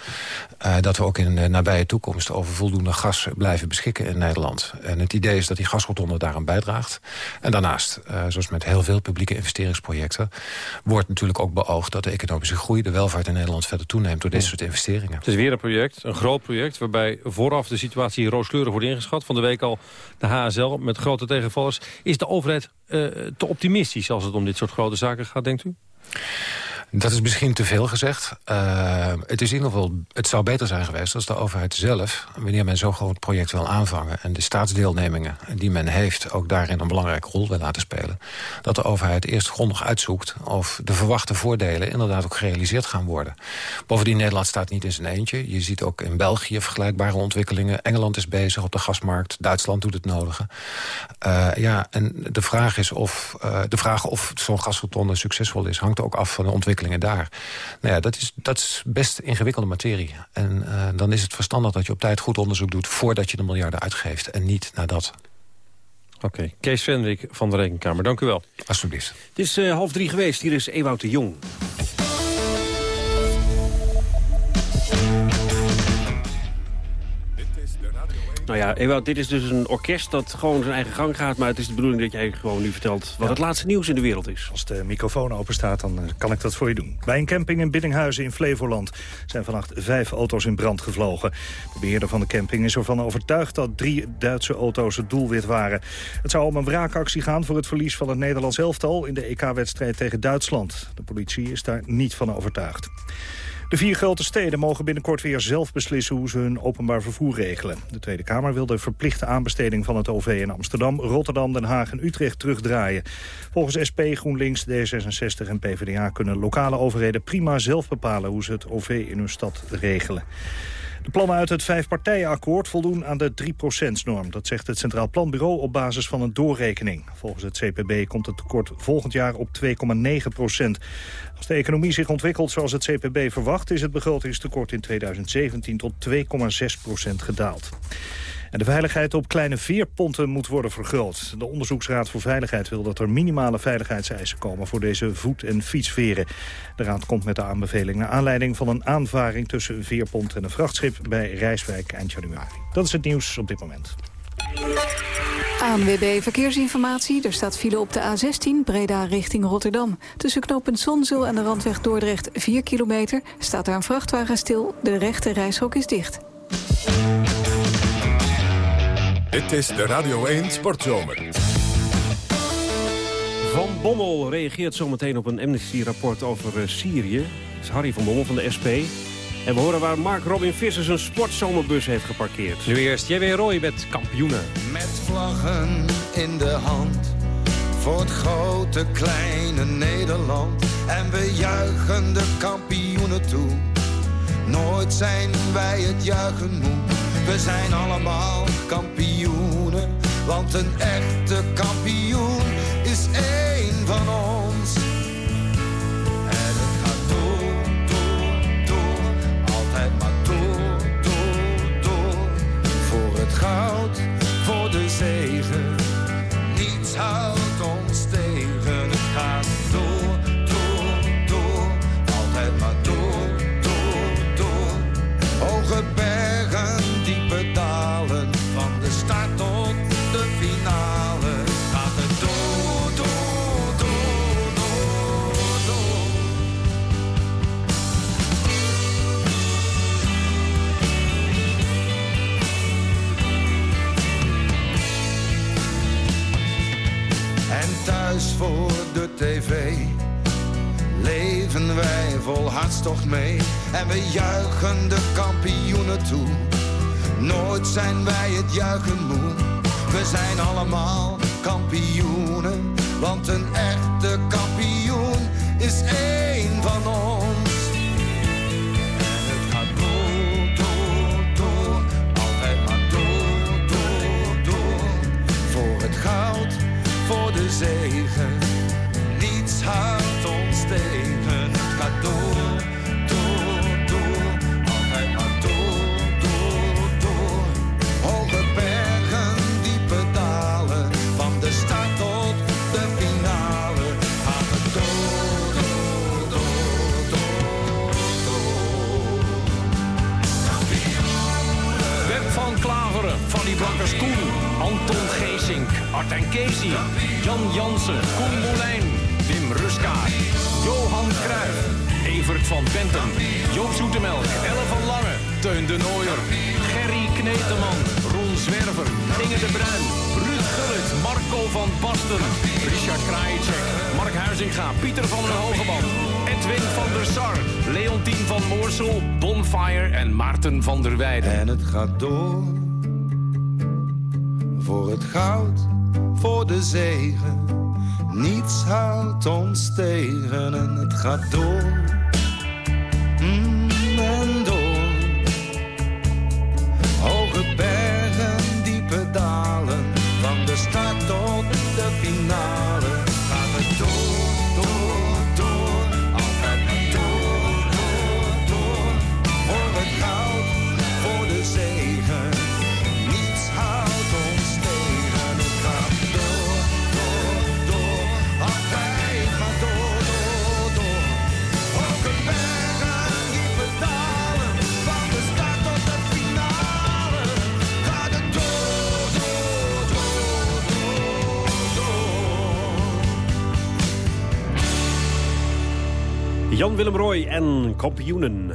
uh, dat we ook in de nabije toekomst... over voldoende gas blijven beschikken in Nederland. En het idee is dat die gasrotonde daaraan bijdraagt. En daarnaast, zoals met heel veel publieke investeringsprojecten... wordt natuurlijk ook beoogd dat de economische groei... de welvaart in Nederland verder toeneemt door dit soort investeringen. Het is weer een project, een groot project... waarbij vooraf de situatie rooskleurig wordt ingeschat. Van de week al de HSL met grote tegenvallers. Is de overheid uh, te optimistisch als het om dit soort grote zaken gaat, denkt u? Dat is misschien te veel gezegd. Uh, het, is in ieder het zou beter zijn geweest als de overheid zelf... wanneer men zo'n groot project wil aanvangen... en de staatsdeelnemingen die men heeft ook daarin een belangrijke rol wil laten spelen... dat de overheid eerst grondig uitzoekt of de verwachte voordelen... inderdaad ook gerealiseerd gaan worden. Bovendien, Nederland staat niet in zijn eentje. Je ziet ook in België vergelijkbare ontwikkelingen. Engeland is bezig op de gasmarkt. Duitsland doet het nodige. Uh, ja, en de vraag is of, uh, de vraag of zo'n gasrotonde succesvol is... hangt ook af van de ontwikkeling daar. Nou ja, dat is, dat is best ingewikkelde materie. En uh, dan is het verstandig dat je op tijd goed onderzoek doet... voordat je de miljarden uitgeeft en niet nadat. Oké, okay. Kees Vendrik van de Rekenkamer, dank u wel. Alsjeblieft. Het is uh, half drie geweest, hier is Ewout de Jong. Nou ja, Ewout, dit is dus een orkest dat gewoon zijn eigen gang gaat... maar het is de bedoeling dat jij gewoon nu vertelt wat ja. het laatste nieuws in de wereld is. Als de microfoon open staat, dan kan ik dat voor je doen. Bij een camping in Biddinghuizen in Flevoland zijn vannacht vijf auto's in brand gevlogen. De beheerder van de camping is ervan overtuigd dat drie Duitse auto's het doelwit waren. Het zou om een wraakactie gaan voor het verlies van het Nederlands elftal... in de EK-wedstrijd tegen Duitsland. De politie is daar niet van overtuigd. De vier grote steden mogen binnenkort weer zelf beslissen hoe ze hun openbaar vervoer regelen. De Tweede Kamer wil de verplichte aanbesteding van het OV in Amsterdam, Rotterdam, Den Haag en Utrecht terugdraaien. Volgens SP, GroenLinks, D66 en PvdA kunnen lokale overheden prima zelf bepalen hoe ze het OV in hun stad regelen. De plannen uit het vijfpartijenakkoord voldoen aan de 3%-norm. Dat zegt het Centraal Planbureau op basis van een doorrekening. Volgens het CPB komt het tekort volgend jaar op 2,9%. Als de economie zich ontwikkelt zoals het CPB verwacht... is het begrotingstekort in 2017 tot 2,6% gedaald. En de veiligheid op kleine veerponten moet worden vergroot. De Onderzoeksraad voor Veiligheid wil dat er minimale veiligheidseisen komen voor deze voet- en fietsveren. De raad komt met de aanbeveling naar aanleiding van een aanvaring tussen een veerpont en een vrachtschip bij Rijswijk eind januari. Dat is het nieuws op dit moment. ANWB Verkeersinformatie. Er staat file op de A16 Breda richting Rotterdam. Tussen knooppunt Zonzul en de randweg Dordrecht 4 kilometer... staat daar een vrachtwagen stil. De rechte reishok is dicht. Dit is de Radio 1 Sportzomer. Van Bommel reageert zometeen op een Amnesty-rapport over uh, Syrië. Dat is Harry van Bommel van de SP. En we horen waar Mark Robin Visser zijn sportzomerbus heeft geparkeerd. Nu eerst JW Roy met kampioenen. Met vlaggen in de hand. Voor het grote kleine Nederland. En we juichen de kampioenen toe. Nooit zijn wij het juichen moe. We zijn allemaal kampioenen. Want een echte kampioen is één van ons. En het gaat door, door, door. Altijd maar door, door, door. Voor het goud, voor de zegen. Niets houdt ons tegen. Het gaat door, door, door. Altijd maar door, door, door. Hoge tv leven wij vol hartstocht mee. En we juichen de kampioenen toe. Nooit zijn wij het juichen moe. We zijn allemaal kampioenen. Want een echte kampioen is één van ons houdt ons steken, het gaat door, door, door. Altijd maar door, door, door. Hoge bergen, diepe dalen, van de stad tot de finale. Gaat het door, door, door, door, door. Web van Klaveren, van die Koen, Anton Geesink, Art en Jan Jansen, Koen Bolijn. Evert van Bentum, Joop Zoetemelk, Elle van Lange, Teun de Nooier, Gerry Kneteman, Ron Zwerver, Inge de Bruin, Ruud Gullit, Marco van Basten, Richard Krajicek, Mark Huizinga, Pieter van der Hogeband, Edwin van der Sar, Leontien van Moorsel, Bonfire en Maarten van der Weijden. En het gaat door. Voor het goud, voor de zegen. Niets houdt ons tegen en het gaat door. Jan-Willem Roy en kampioenen.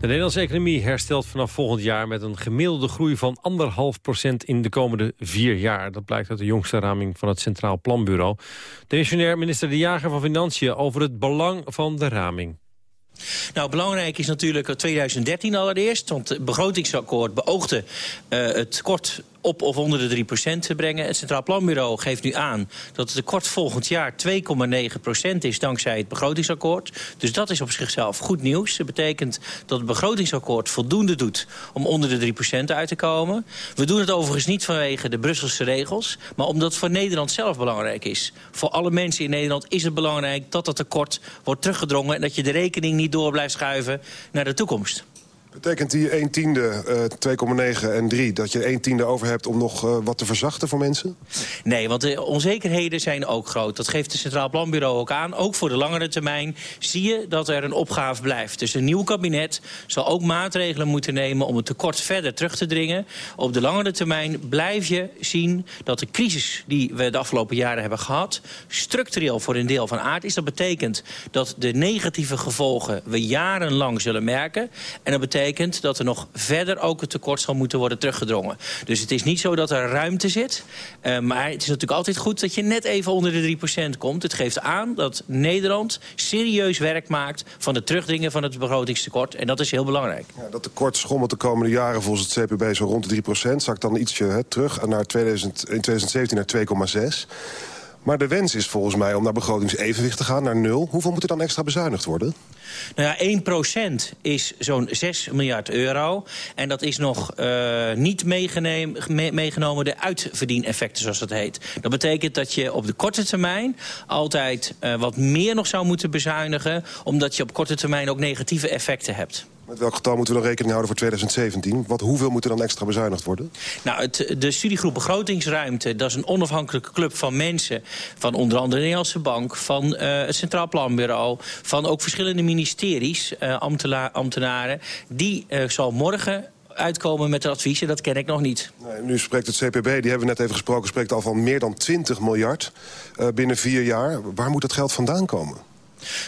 De Nederlandse economie herstelt vanaf volgend jaar met een gemiddelde groei van anderhalf procent in de komende vier jaar. Dat blijkt uit de jongste raming van het Centraal Planbureau. Demissionair minister De Jager van Financiën over het belang van de raming. Nou, belangrijk is natuurlijk 2013 allereerst. Want het begrotingsakkoord beoogde eh, het tekort op of onder de 3% te brengen. Het Centraal Planbureau geeft nu aan dat het tekort volgend jaar 2,9% is dankzij het begrotingsakkoord. Dus dat is op zichzelf goed nieuws. Dat betekent dat het begrotingsakkoord voldoende doet om onder de 3% uit te komen. We doen het overigens niet vanwege de Brusselse regels, maar omdat het voor Nederland zelf belangrijk is. Voor alle mensen in Nederland is het belangrijk dat dat tekort wordt teruggedrongen en dat je de rekening niet door blijft schuiven naar de toekomst. Betekent die 1 tiende, eh, 2,9 en 3, dat je 1 tiende over hebt om nog eh, wat te verzachten voor mensen? Nee, want de onzekerheden zijn ook groot. Dat geeft het Centraal Planbureau ook aan. Ook voor de langere termijn zie je dat er een opgave blijft. Dus een nieuw kabinet zal ook maatregelen moeten nemen... om het tekort verder terug te dringen. Op de langere termijn blijf je zien dat de crisis die we de afgelopen jaren hebben gehad... structureel voor een deel van aard is. Dat betekent dat de negatieve gevolgen we jarenlang zullen merken. En dat betekent dat er nog verder ook het tekort zal moeten worden teruggedrongen. Dus het is niet zo dat er ruimte zit. Uh, maar het is natuurlijk altijd goed dat je net even onder de 3% komt. Het geeft aan dat Nederland serieus werk maakt... van het terugdringen van het begrotingstekort. En dat is heel belangrijk. Ja, dat tekort schommelt de komende jaren volgens het CPB zo rond de 3%. Zakt dan ietsje hè, terug naar 2000, in 2017 naar 2,6%. Maar de wens is volgens mij om naar begrotingsevenwicht te gaan, naar nul. Hoeveel moet er dan extra bezuinigd worden? Nou ja, 1% is zo'n 6 miljard euro. En dat is nog uh, niet me meegenomen de uitverdieneffecten, zoals dat heet. Dat betekent dat je op de korte termijn altijd uh, wat meer nog zou moeten bezuinigen... omdat je op korte termijn ook negatieve effecten hebt. Met welk getal moeten we dan rekening houden voor 2017? Wat, hoeveel moet er dan extra bezuinigd worden? Nou, het, de studiegroep Begrotingsruimte... dat is een onafhankelijke club van mensen... van onder andere de Nederlandse Bank... van uh, het Centraal Planbureau... van ook verschillende ministeries, uh, ambtenaren... die uh, zal morgen uitkomen met de adviezen, dat ken ik nog niet. Nee, nu spreekt het CPB, die hebben we net even gesproken... spreekt al van meer dan 20 miljard binnen vier jaar. Waar moet dat geld vandaan komen?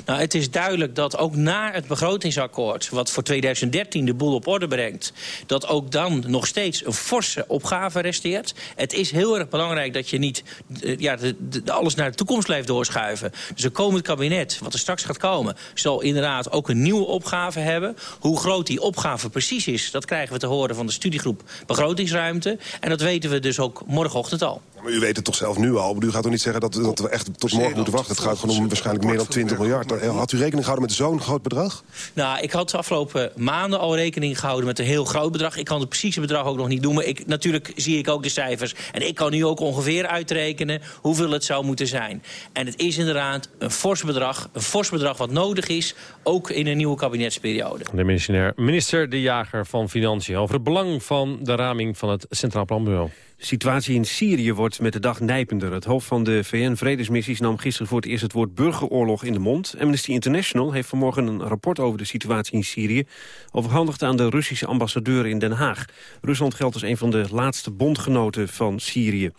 Nou, het is duidelijk dat ook na het begrotingsakkoord... wat voor 2013 de boel op orde brengt... dat ook dan nog steeds een forse opgave resteert. Het is heel erg belangrijk dat je niet uh, ja, de, alles naar de toekomst blijft doorschuiven. Dus een komend kabinet, wat er straks gaat komen... zal inderdaad ook een nieuwe opgave hebben. Hoe groot die opgave precies is... dat krijgen we te horen van de studiegroep Begrotingsruimte. En dat weten we dus ook morgenochtend al. Ja, maar u weet het toch zelf nu al? U gaat toch niet zeggen dat, dat we echt tot morgen moeten wachten? Het gaat gewoon om waarschijnlijk meer dan 20 miljard. Had u rekening gehouden met zo'n groot bedrag? Nou, ik had de afgelopen maanden al rekening gehouden met een heel groot bedrag. Ik kan het precieze bedrag ook nog niet noemen. Ik, natuurlijk zie ik ook de cijfers. En ik kan nu ook ongeveer uitrekenen hoeveel het zou moeten zijn. En het is inderdaad een fors bedrag. Een fors bedrag wat nodig is, ook in een nieuwe kabinetsperiode. De minister, minister De Jager van Financiën over het belang van de raming van het Centraal Planbureau. De situatie in Syrië wordt met de dag nijpender. Het hoofd van de VN-vredesmissies nam gisteren voor het eerst het woord burgeroorlog in de mond. Amnesty International heeft vanmorgen een rapport over de situatie in Syrië overhandigd aan de Russische ambassadeur in Den Haag. Rusland geldt als een van de laatste bondgenoten van Syrië.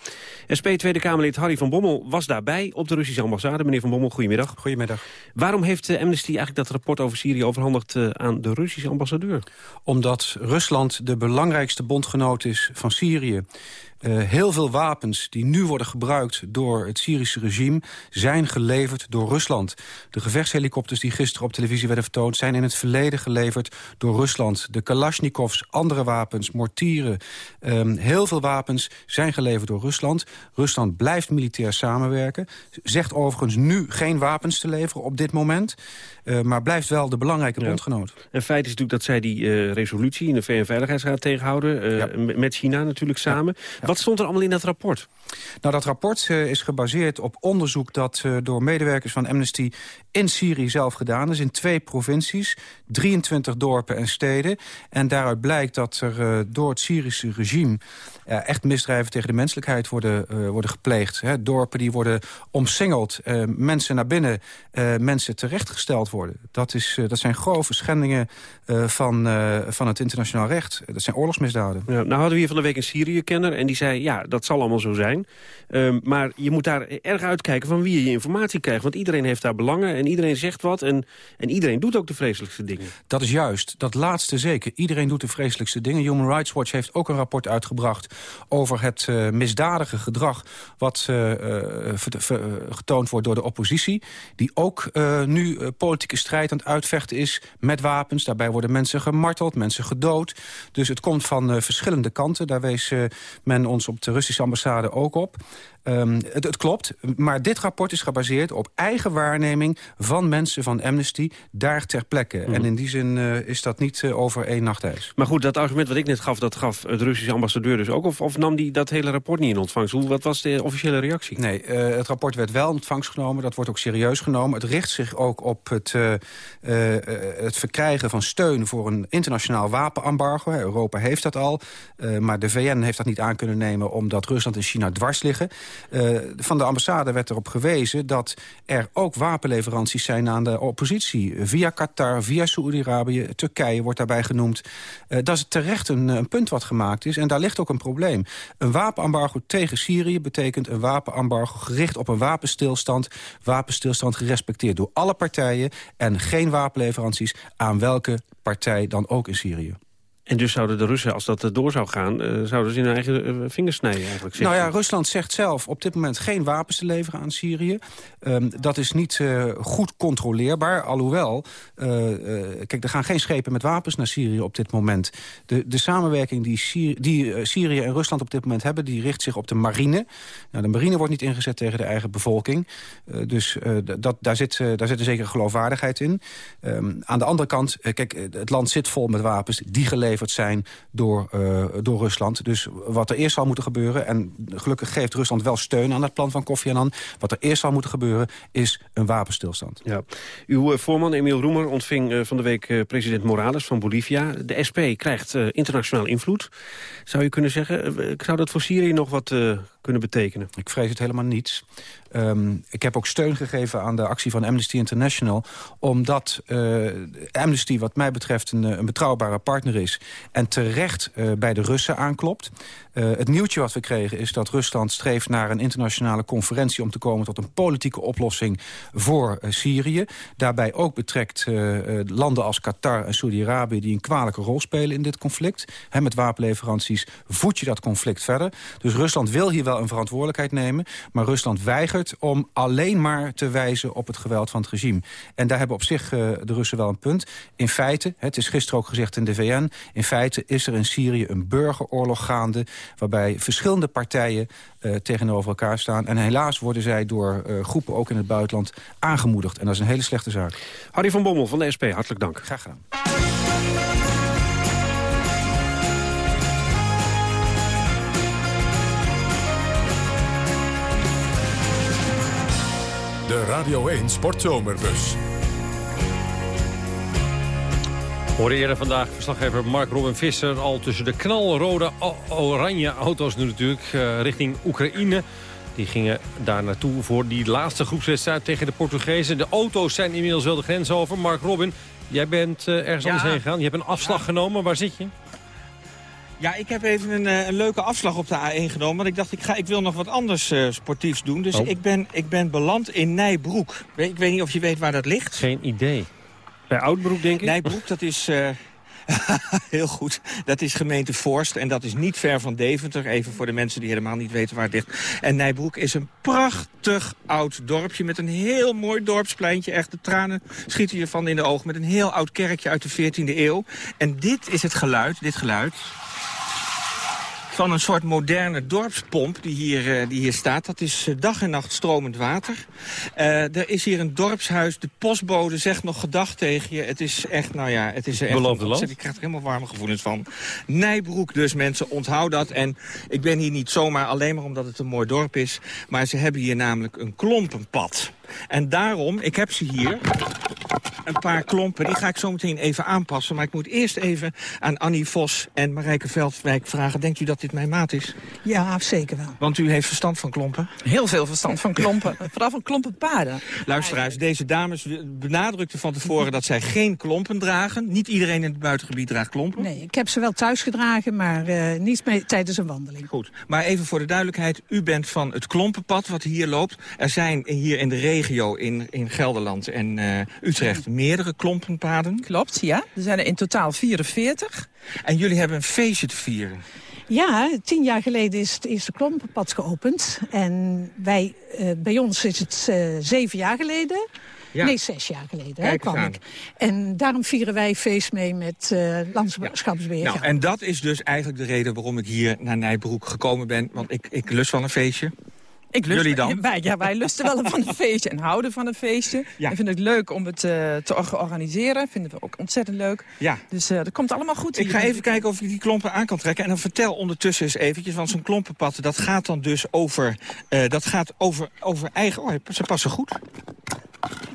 SP Tweede Kamerlid Harry van Bommel was daarbij op de Russische ambassade. Meneer van Bommel, goedemiddag. Goedemiddag. Waarom heeft eh, Amnesty eigenlijk dat rapport over Syrië overhandigd eh, aan de Russische ambassadeur? Omdat Rusland de belangrijkste bondgenoot is van Syrië. Uh, heel veel wapens die nu worden gebruikt door het Syrische regime... zijn geleverd door Rusland. De gevechtshelikopters die gisteren op televisie werden vertoond... zijn in het verleden geleverd door Rusland. De Kalashnikovs, andere wapens, mortieren... Um, heel veel wapens zijn geleverd door Rusland. Rusland blijft militair samenwerken. Zegt overigens nu geen wapens te leveren op dit moment... Uh, maar blijft wel de belangrijke bondgenoot. En feit is natuurlijk dat zij die uh, resolutie in de VN-veiligheidsraad tegenhouden... Uh, ja. met China natuurlijk samen. Ja. Wat stond er allemaal in dat rapport? Nou, dat rapport is gebaseerd op onderzoek dat door medewerkers van Amnesty in Syrië zelf gedaan is. In twee provincies, 23 dorpen en steden. En daaruit blijkt dat er door het Syrische regime echt misdrijven tegen de menselijkheid worden, worden gepleegd. Hè. Dorpen die worden omsingeld, mensen naar binnen, mensen terechtgesteld worden. Dat, is, dat zijn grove schendingen van, van het internationaal recht. Dat zijn oorlogsmisdaden. Ja, nou hadden we hier van de week een Syrië-kenner en die zei... ja, dat zal allemaal zo zijn. Um, maar je moet daar erg uitkijken van wie je je informatie krijgt. Want iedereen heeft daar belangen en iedereen zegt wat. En, en iedereen doet ook de vreselijkste dingen. Dat is juist. Dat laatste zeker. Iedereen doet de vreselijkste dingen. Human Rights Watch heeft ook een rapport uitgebracht... over het uh, misdadige gedrag wat uh, uh, getoond wordt door de oppositie. Die ook nu politieke strijd aan het uitvechten is met wapens. Daarbij worden mensen gemarteld, mensen gedood. Dus het komt van verschillende kanten. Daar wees men ons op de Russische ambassade ook op. Um, het, het, klopt, maar dit rapport is gebaseerd op eigen waarneming... van mensen van Amnesty daar ter plekke. Mm. En in die zin uh, is dat niet uh, over één nacht ijs. Maar goed, dat argument wat ik net gaf, dat gaf de Russische ambassadeur dus ook? Of, of nam die dat hele rapport niet in ontvangst? Hoe, wat was de officiële reactie? Nee, uh, het rapport werd wel in ontvangst genomen. Dat wordt ook serieus genomen. Het richt zich ook op het, het verkrijgen van steun... voor een internationaal wapenembargo. Europa heeft dat al, maar de VN heeft dat niet aan kunnen nemen... omdat Rusland en China dwars liggen... Uh, van de ambassade werd erop gewezen dat er ook wapenleveranties zijn aan de oppositie. Via Qatar, via Saoedi-Arabië, Turkije wordt daarbij genoemd. Uh, dat is terecht een, een, punt wat gemaakt is en daar ligt ook een probleem. Een wapenembargo tegen Syrië betekent een wapenembargo gericht op een wapenstilstand. Wapenstilstand gerespecteerd door alle partijen en geen wapenleveranties aan welke partij dan ook in Syrië. En dus zouden de Russen, als dat door zou gaan... Uh, zouden ze hun eigen uh, vingers snijden eigenlijk. Nou ja, Rusland zegt zelf op dit moment geen wapens te leveren aan Syrië. Um, dat is niet uh, goed controleerbaar, alhoewel... kijk, er gaan geen schepen met wapens naar Syrië op dit moment. De, de samenwerking die, Syrië, die Syrië en Rusland op dit moment hebben... die richt zich op de marine. Nou, de marine wordt niet ingezet tegen de eigen bevolking. dus dat, daar, zit, daar zit een zekere geloofwaardigheid in. Um, aan de andere kant, kijk, het land zit vol met wapens die geleverd zijn door, uh, door Rusland. Dus wat er eerst zal moeten gebeuren... en gelukkig geeft Rusland wel steun aan het plan van Kofi Annan... wat er eerst zal moeten gebeuren is een wapenstilstand. Ja. Uw uh, voorman Emiel Roemer ontving uh, van de week president Morales van Bolivia. De SP krijgt internationaal invloed. Zou je kunnen zeggen, zou dat voor Syrië nog wat kunnen betekenen? Ik vrees het helemaal niets. Um, ik heb ook steun gegeven aan de actie van Amnesty International... omdat uh, Amnesty wat mij betreft een, een, betrouwbare partner is... en terecht uh, bij de Russen aanklopt. Uh, het nieuwtje wat we kregen is dat Rusland streeft naar een internationale conferentie... om te komen tot een politieke oplossing voor Syrië. Daarbij ook betrekt landen als Qatar en Saudi-Arabië... die een kwalijke rol spelen in dit conflict. Met wapenleveranties voed je dat conflict verder. Dus Rusland wil hier wel een verantwoordelijkheid nemen... maar Rusland weigert om alleen maar te wijzen op het geweld van het regime. En daar hebben op zich de Russen wel een punt. In feite, het is gisteren ook gezegd in de VN... in feite is er in Syrië een burgeroorlog gaande... waarbij verschillende partijen uh, tegenover elkaar staan. En helaas worden zij door uh, groepen, ook in het buitenland, aangemoedigd. En dat is een hele slechte zaak. Harry van Bommel van de SP, hartelijk dank. Graag gedaan. De Radio 1 Sportzomerbus. Hoorde eerder vandaag verslaggever Mark Robin Visser... al tussen de knalrode oranje auto's nu natuurlijk eh, richting Oekraïne. Die gingen daar naartoe voor die laatste groepswedstrijd tegen de Portugezen. De auto's zijn inmiddels wel de grens over. Mark Robin, jij bent eh, ergens Ja. anders heen gegaan. Je hebt een afslag genomen. Waar zit je? Ja, ik heb even een, eh, een leuke afslag op de A1 genomen. Want ik dacht, ik, ga, ik wil nog wat anders sportiefs doen. Dus Oh. ik, ben, ik ben beland in Nijbroek. Ik weet niet of je weet waar dat ligt. Geen idee. Bij Oudbroek, denk ik? Nijbroek, dat is... eh, heel goed. Dat is gemeente Forst en dat is niet ver van Deventer. Even voor de mensen die helemaal niet weten waar het ligt. En Nijbroek is een prachtig oud dorpje met een heel mooi dorpspleintje. Echt, de tranen schieten je van in de ogen. Met een heel oud kerkje uit de 14e eeuw. En dit is het geluid, dit geluid van een soort moderne dorpspomp die hier, eh, die hier staat. Dat is eh, dag en nacht stromend water. Eh, er is hier een dorpshuis. De postbode zegt nog gedag tegen je. Het is echt, nou ja, het is echt... Beloofde land. Ik krijg er helemaal warme gevoelens van. Nijbroek dus, mensen, onthoud dat. En ik ben hier niet zomaar alleen maar omdat het een mooi dorp is. Maar ze hebben hier namelijk een klompenpad. En daarom, ik heb ze hier, een paar klompen. Die ga ik zo meteen even aanpassen. Maar ik moet eerst even aan Annie Vos en Marijke Veldwijk vragen. Denkt u dat dit mijn maat is? Ja, zeker wel. Want u heeft verstand van klompen. Heel veel verstand van klompen. Vooral van klompen paarden. Luisteraars, deze dames benadrukten van tevoren dat zij geen klompen dragen. Niet iedereen in het buitengebied draagt klompen. Nee, ik heb ze wel thuis gedragen, maar eh, niet mee, tijdens een wandeling. Goed, maar even voor de duidelijkheid. U bent van het klompenpad wat hier loopt. Er zijn hier in de regio in, in Gelderland en eh, Utrecht meerdere klompenpaden. Klopt, ja. Er zijn er in totaal 44. En jullie hebben een feestje te vieren. Ja, tien jaar geleden is het eerste klompenpad geopend. En wij, eh, bij ons is het eh, zeven jaar geleden. Ja. Nee, zes jaar geleden hè, kwam aan. ik. En daarom vieren wij feest mee met eh landschapsbeheer. Nou, en dat is dus eigenlijk de reden waarom ik hier naar Nijbroek gekomen ben. Want ik, ik lust wel een feestje. Ik lust, Jullie dan? Wij, ja, wij lusten wel van een feestje en houden van een feestje. Ja. En vinden het leuk om het eh, te or- organiseren. Vinden we ook ontzettend leuk. Ja. Dus eh, dat komt allemaal goed. Ik hier. ga even kijken of ik die klompen aan kan trekken. En dan vertel ondertussen eens eventjes, want zo'n klompenpad... dat gaat dan dus over, eh, dat gaat over, over eigen... Oh, ze passen goed.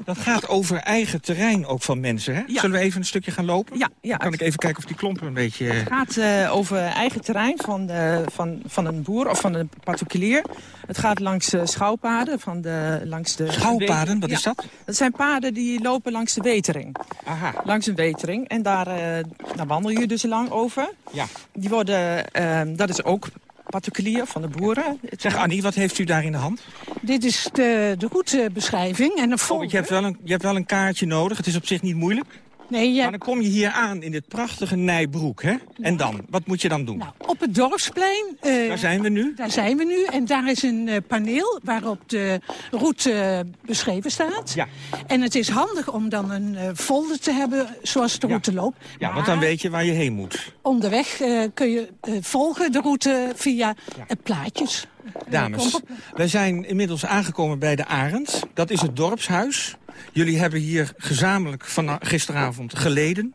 Dat gaat over eigen terrein ook van mensen, hè? Ja. Zullen we even een stukje gaan lopen? Ja, ja. Dan kan ik even kijken of die klompen een beetje... Het gaat eh, over eigen terrein van, de, van, van een boer of van een particulier. Het gaat langs eh, schouwpaden. Van de, langs de Schouwpaden, wat Ja. is dat? Dat zijn paden die lopen langs de wetering. Aha. Langs een wetering. En daar, eh, daar wandel je dus lang over. Ja. Die worden, eh, dat is ook particulier van de boeren. Zeg Annie, wat heeft u daar in de hand? Dit is de, de routebeschrijving en een Oh, folder. want je, hebt wel een, je hebt wel een kaartje nodig. Het is op zich niet moeilijk. Nee, je Maar dan kom je hier aan in dit prachtige Nijbroek, hè? En dan? Wat moet je dan doen? Op het dorpsplein. eh, Daar zijn we nu. Daar zijn we nu. En daar is een eh, paneel waarop de route eh, beschreven staat. Ja. En het is handig om dan een folder te hebben zoals de route loopt. Ja, want dan weet je waar je heen moet. Onderweg kun je volgen de route via eh, plaatjes. Dames, wij zijn inmiddels aangekomen bij de Arend. Dat is het dorpshuis. Jullie hebben hier gezamenlijk van gisteravond geleden.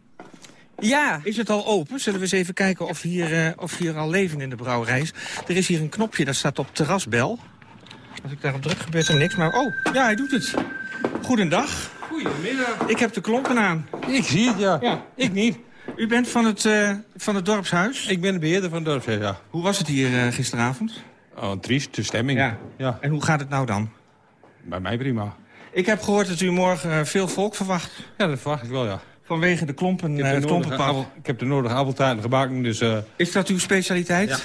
Ja. Is het al open? Zullen we eens even kijken of hier, eh, of hier al leven in de brouwerij is. Er is hier een knopje, dat staat op terrasbel. Als ik daarop druk gebeurt er niks, maar oh, ja, hij doet het. Goedendag. Goedemiddag. Ik heb de klompen aan. Ik zie het, ja. Ja, ik niet. U bent van het, eh, van het dorpshuis? Ik ben de beheerder van het dorpshuis, ja. Hoe was het hier eh, gisteravond? Oh, een trieste stemming. Ja. ja. En hoe gaat het nou dan? Bij mij prima. Ik heb gehoord dat u morgen eh, veel volk verwacht. Ja, dat verwacht ik wel, ja. Vanwege de klompen, Ik eh, heb, het de nodige, ik heb de nodige appeltaarten gebakken, dus... eh, Is dat uw specialiteit? Ja.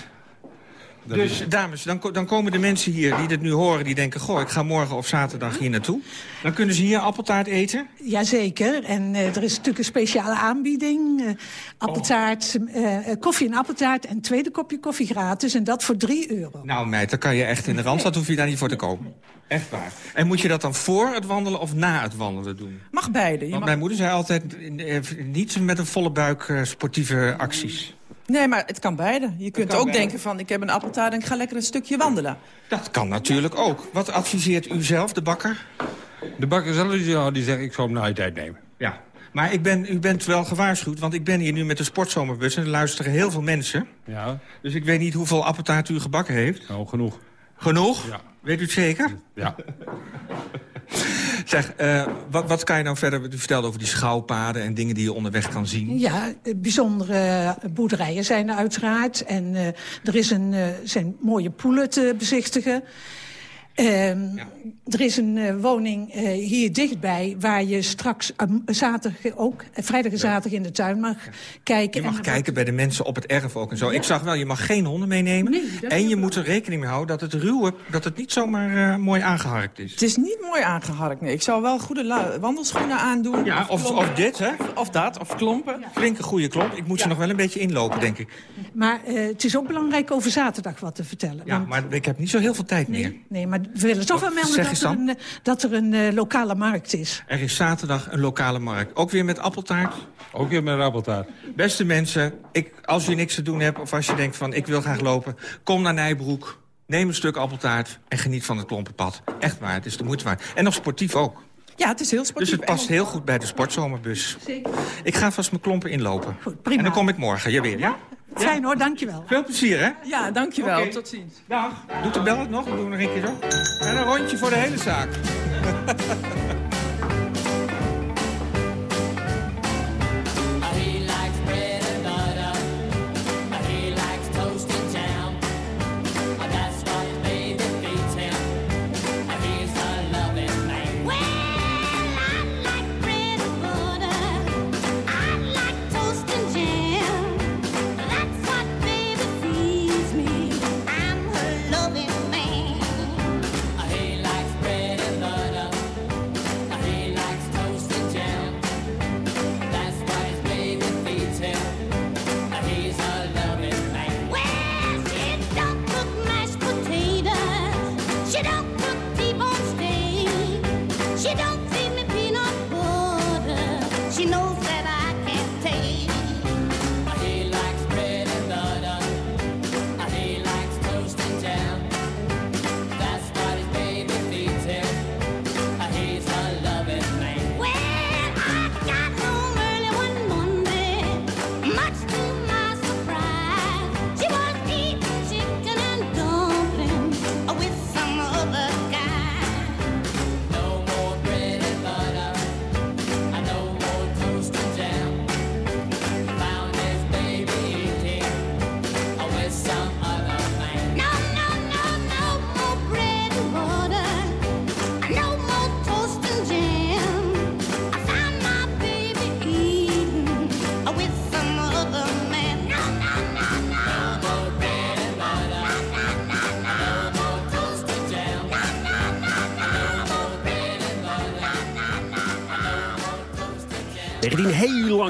Dat Dus is- dames, dan, dan komen de mensen hier die dit nu horen... die denken, goh, ik ga morgen of zaterdag hier naartoe. Dan kunnen ze hier appeltaart eten. Jazeker. En eh, er is natuurlijk een speciale aanbieding. eh, appeltaart, eh, koffie en appeltaart en tweede kopje koffie gratis. En dat voor 3 euro. Nou meid, dan kan je echt in de Randstad, hoef je daar niet voor te komen. Echt waar. En moet je dat dan voor het wandelen of na het wandelen doen? Mag beide. Je Want mag... mijn moeder zei altijd, niet met een volle buik eh, sportieve acties. Nee, maar het kan beide. Je kunt ook beide. denken van, ik heb een appeltaart en ik ga lekker een stukje wandelen. Dat kan natuurlijk ook. Wat adviseert u zelf, de bakker? De bakker zelf die, ja, die zegt, ik zal hem na je tijd nemen. Ja. Maar ik ben, u bent wel gewaarschuwd, want ik ben hier nu met de sportzomerbus... en er luisteren heel veel mensen. Ja. Dus ik weet niet hoeveel appeltaart u gebakken heeft. Nou, genoeg. Genoeg? Ja. Weet u het zeker? Ja. Zeg, uh, wat, wat kan je nou verder... U vertelde over die schouwpaden en dingen die je onderweg kan zien. Ja, bijzondere boerderijen zijn er uiteraard. En uh, er is een, uh, zijn mooie poelen te bezichtigen. Um, ja. Er is een uh, woning uh, hier dichtbij waar je straks zaterdag ook, vrijdag en zaterdag in de tuin mag ja. kijken. Je mag en kijken bij de mensen op het erf ook en zo. Ja. Ik zag wel, je mag geen honden meenemen. Nee, en je moet er rekening mee houden dat het ruwe, dat het niet zomaar mooi aangeharkt is. Het is niet mooi aangeharkt, nee. Ik zou wel goede wandelschoenen aandoen. Ja, of, of, of dit, hè? Of dat, of klompen. Flinke goede klomp. Ik moet ze nog wel een beetje inlopen, denk ik. Maar het is ook belangrijk over zaterdag wat te vertellen. Ja, want... maar ik heb niet zo heel veel tijd nee, meer. Nee, maar willen toch wel melden dat er, een, dat er een uh, lokale markt is. Er is zaterdag een lokale markt. Ook weer met appeltaart? Ook weer met appeltaart. Beste mensen, ik, als je niks te doen hebt... of als je denkt van ik wil graag lopen... kom naar Nijbroek, neem een stuk appeltaart... en geniet van het klompenpad. Echt waar, het is de moeite waard. En nog sportief ook. Ja, het is heel sportief. Dus het past heel goed bij de sportzomerbus. Zeker. Ik ga vast mijn klompen inlopen. Goed, prima. En dan kom ik morgen, ja weer, ja? Fijn ja? hoor, dankjewel. Veel plezier, hè? Ja, dankjewel. Okay. Tot ziens. Dag. Doet de bel het nog? We doen nog een keer zo. En een rondje voor de hele zaak.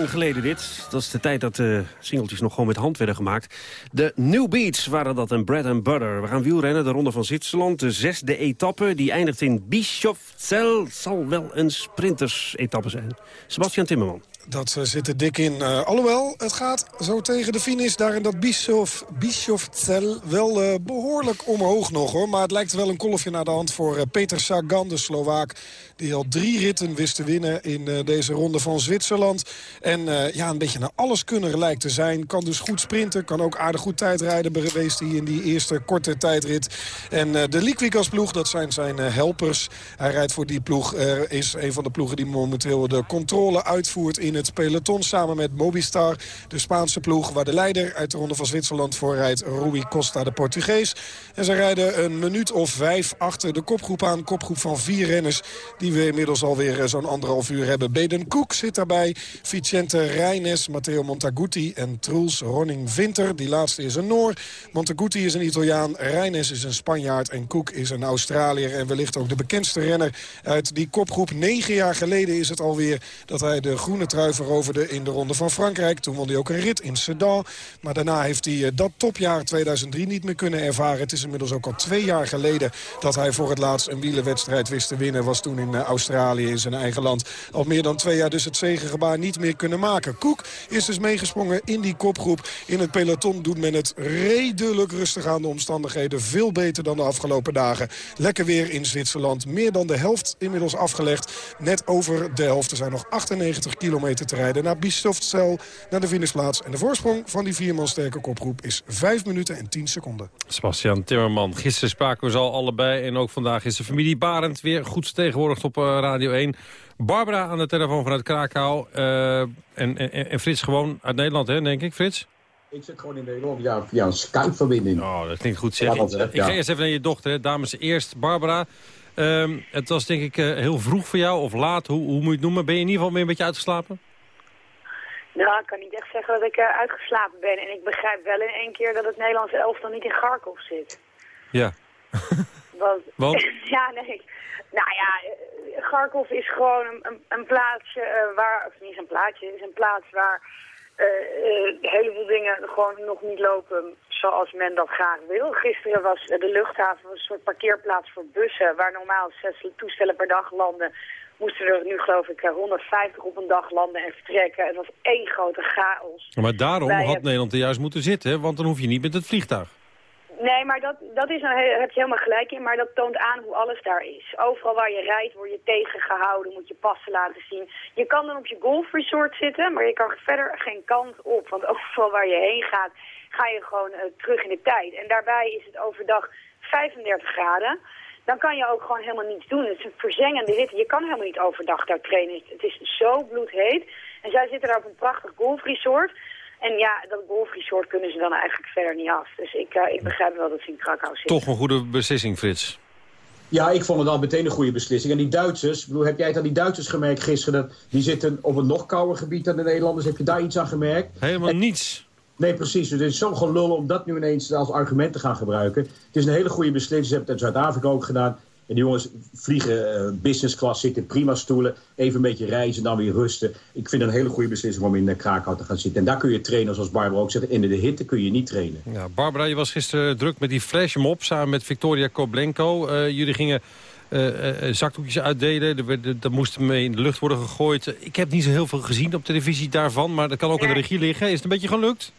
geleden dit. Dat is de tijd dat de singeltjes nog gewoon met hand werden gemaakt. De New Beats waren dat en Bread and Butter. We gaan wielrennen, de Ronde van Zwitserland. De zesde etappe, die eindigt in Bischofzell. Zal wel een sprinters-etappe zijn. Sebastian Timmerman. Dat uh, zit er dik in. Uh, alhoewel, het gaat zo tegen de finish. Daar in dat Bischof, Bischofzell wel behoorlijk omhoog nog. hoor. Maar het lijkt wel een kolfje naar de hand voor Peter Sagan, de Slovaak. Die al drie ritten wist te winnen in deze ronde van Zwitserland. En ja, een beetje naar alles kunnen lijkt te zijn. Kan dus goed sprinten, kan ook aardig goed tijdrijden. Geweest hij in die eerste korte tijdrit. En de Liquigas ploeg, dat zijn zijn helpers. Hij rijdt voor die ploeg. is een van de ploegen die momenteel de controle uitvoert in het peloton samen met Mobistar. De Spaanse ploeg waar de leider uit de Ronde van Zwitserland voorrijdt. Rui Costa, de Portugees. En ze rijden een minuut of vijf achter de kopgroep aan. Kopgroep van vier renners die we inmiddels alweer eh, zo'n anderhalf uur hebben. Beden Koek zit daarbij. Vicente Reines, Matteo Montaguti en Truls Ronning Vinter. Die laatste is een Noor. Montaguti is een Italiaan. Reines is een Spanjaard. En Koek is een Australiër. En wellicht ook de bekendste renner uit die kopgroep. Negen jaar geleden is het alweer dat hij de groene trui veroverde in de Ronde van Frankrijk. Toen won hij ook een rit in Sedan. Maar daarna heeft hij eh, dat topjaar 2003 niet meer kunnen ervaren. Het is inmiddels ook al twee jaar geleden dat hij voor het laatst een wielenwedstrijd wist te winnen. Was toen in eh, Australië in zijn eigen land. Al meer dan twee jaar dus het zegengebaar niet meer kunnen maken. Koek is dus meegesprongen in die kopgroep. In het peloton doet men het redelijk rustig aan de omstandigheden. Veel beter dan de afgelopen dagen. Lekker weer in Zwitserland. Meer dan de helft inmiddels afgelegd. Net over de helft. Er zijn nog 98 kilometer te rijden naar Bischofzell, naar de finishplaats. En de voorsprong van die vierman sterke kopgroep is 5 minuten en 10 seconden. Sebastian Timmerman, gisteren spraken we ze al allebei... en ook vandaag is de familie Barend weer goed vertegenwoordigd op eh, Radio 1. Barbara aan de telefoon vanuit Krakau. eh, en, en, en Frits gewoon uit Nederland, hè, denk ik, Frits? Ik zit gewoon in Nederland ja, via een Skype-verbinding. Oh, dat klinkt goed zeg. Ja, want, hè, ik ja. ga eerst even naar je dochter, hè. dames eerst. Barbara, ehm, het was denk ik eh, heel vroeg voor jou, of laat, hoe, hoe moet je het noemen? Ben je in ieder geval weer een beetje uitgeslapen? Nou, ik kan niet echt zeggen dat ik eh, uitgeslapen ben. En ik begrijp wel in één keer dat het Nederlandse elftal niet in Kharkov zit. Ja. Want, Want? ja, nee. Nou ja, Kharkov is gewoon een, een, een plaatsje eh, waar... Of niet een plaatsje, het is een plaats waar eh, eh, een heleboel dingen gewoon nog niet lopen zoals men dat graag wil. Gisteren was de luchthaven een soort parkeerplaats voor bussen... waar normaal zes toestellen per dag landen moesten er nu geloof ik eh, 150 op een dag landen en vertrekken. Het was één grote chaos. Maar daarom Wij had Nederland er juist moeten zitten, want dan hoef je niet met het vliegtuig. Nee, maar dat, dat is een, he- heb je helemaal gelijk in, maar dat toont aan hoe alles daar is. Overal waar je rijdt word je tegengehouden, moet je passen laten zien. Je kan dan op je golfresort zitten, maar je kan verder geen kant op. Want overal waar je heen gaat, ga je gewoon eh, terug in de tijd. En daarbij is het overdag 35 graden. Dan kan je ook gewoon helemaal niets doen. Het is een verzengende hitte. Je kan helemaal niet overdag daar trainen. Het is zo bloedheet. En zij zitten daar op een prachtig golfresort. En ja, dat golfresort kunnen ze dan eigenlijk verder niet af. Dus ik, eh, ik begrijp wel dat ze in Krakau zitten. Toch een goede beslissing, Frits. Ja, ik vond het al meteen een goede beslissing. En die Duitsers, bedoel, heb jij het aan die Duitsers gemerkt gisteren? Dat, die zitten op een nog kouder gebied dan de Nederlanders. Heb je daar iets aan gemerkt? Helemaal niets. Nee, precies. Dus het is zo gelul om dat nu ineens als argument te gaan gebruiken. Het is een hele goede beslissing. Ze hebben het in Zuid-Afrika ook gedaan. En die jongens vliegen eh, business class, zitten in prima stoelen. Even een beetje reizen, dan weer rusten. Ik vind het een hele goede beslissing om in uh, Krakau te gaan zitten. En daar kun je trainen, zoals Barbara ook zegt. In de hitte kun je niet trainen. Ja, Barbara, je was gisteren druk met die flashmob samen met Victoria Koblenko. Eh, jullie gingen eh, eh, zakdoekjes uitdelen. Er, werd- er moesten mee in de lucht worden gegooid. Ik heb niet zo heel veel gezien op televisie daarvan, maar dat kan ook aan de regie liggen. Is het een beetje gelukt?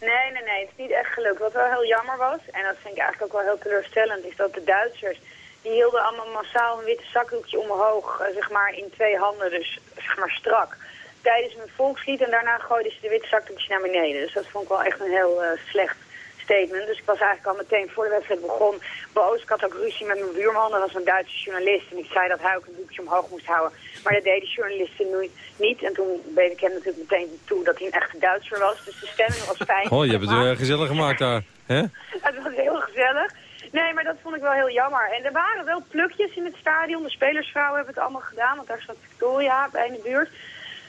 Nee, nee, nee. Het is niet echt gelukt. Wat wel heel jammer was, en dat vind ik eigenlijk ook wel heel teleurstellend, is dat de Duitsers, die hielden allemaal massaal een witte zakdoekje omhoog, eh, zeg maar in twee handen, dus zeg maar strak, tijdens een volkslied. En daarna gooiden ze de witte zakdoekjes naar beneden. Dus dat vond ik wel echt een heel eh, slecht statement. Dus ik was eigenlijk al meteen voor de wedstrijd begon boos. Ik had ook ruzie met mijn buurman, dat was een Duitse journalist. En ik zei dat hij ook een doekje omhoog moest houden. Maar dat deed de journalisten nu niet. En toen beet ik hem natuurlijk meteen toe dat hij een echte Duitser was. Dus de stemming was fijn. Oh, je hebt het eh, gezellig gemaakt daar. hè? Het was heel gezellig. Nee, maar dat vond ik wel heel jammer. En er waren wel plukjes in het stadion. De spelersvrouwen hebben het allemaal gedaan, want daar zat Victoria bij in de buurt.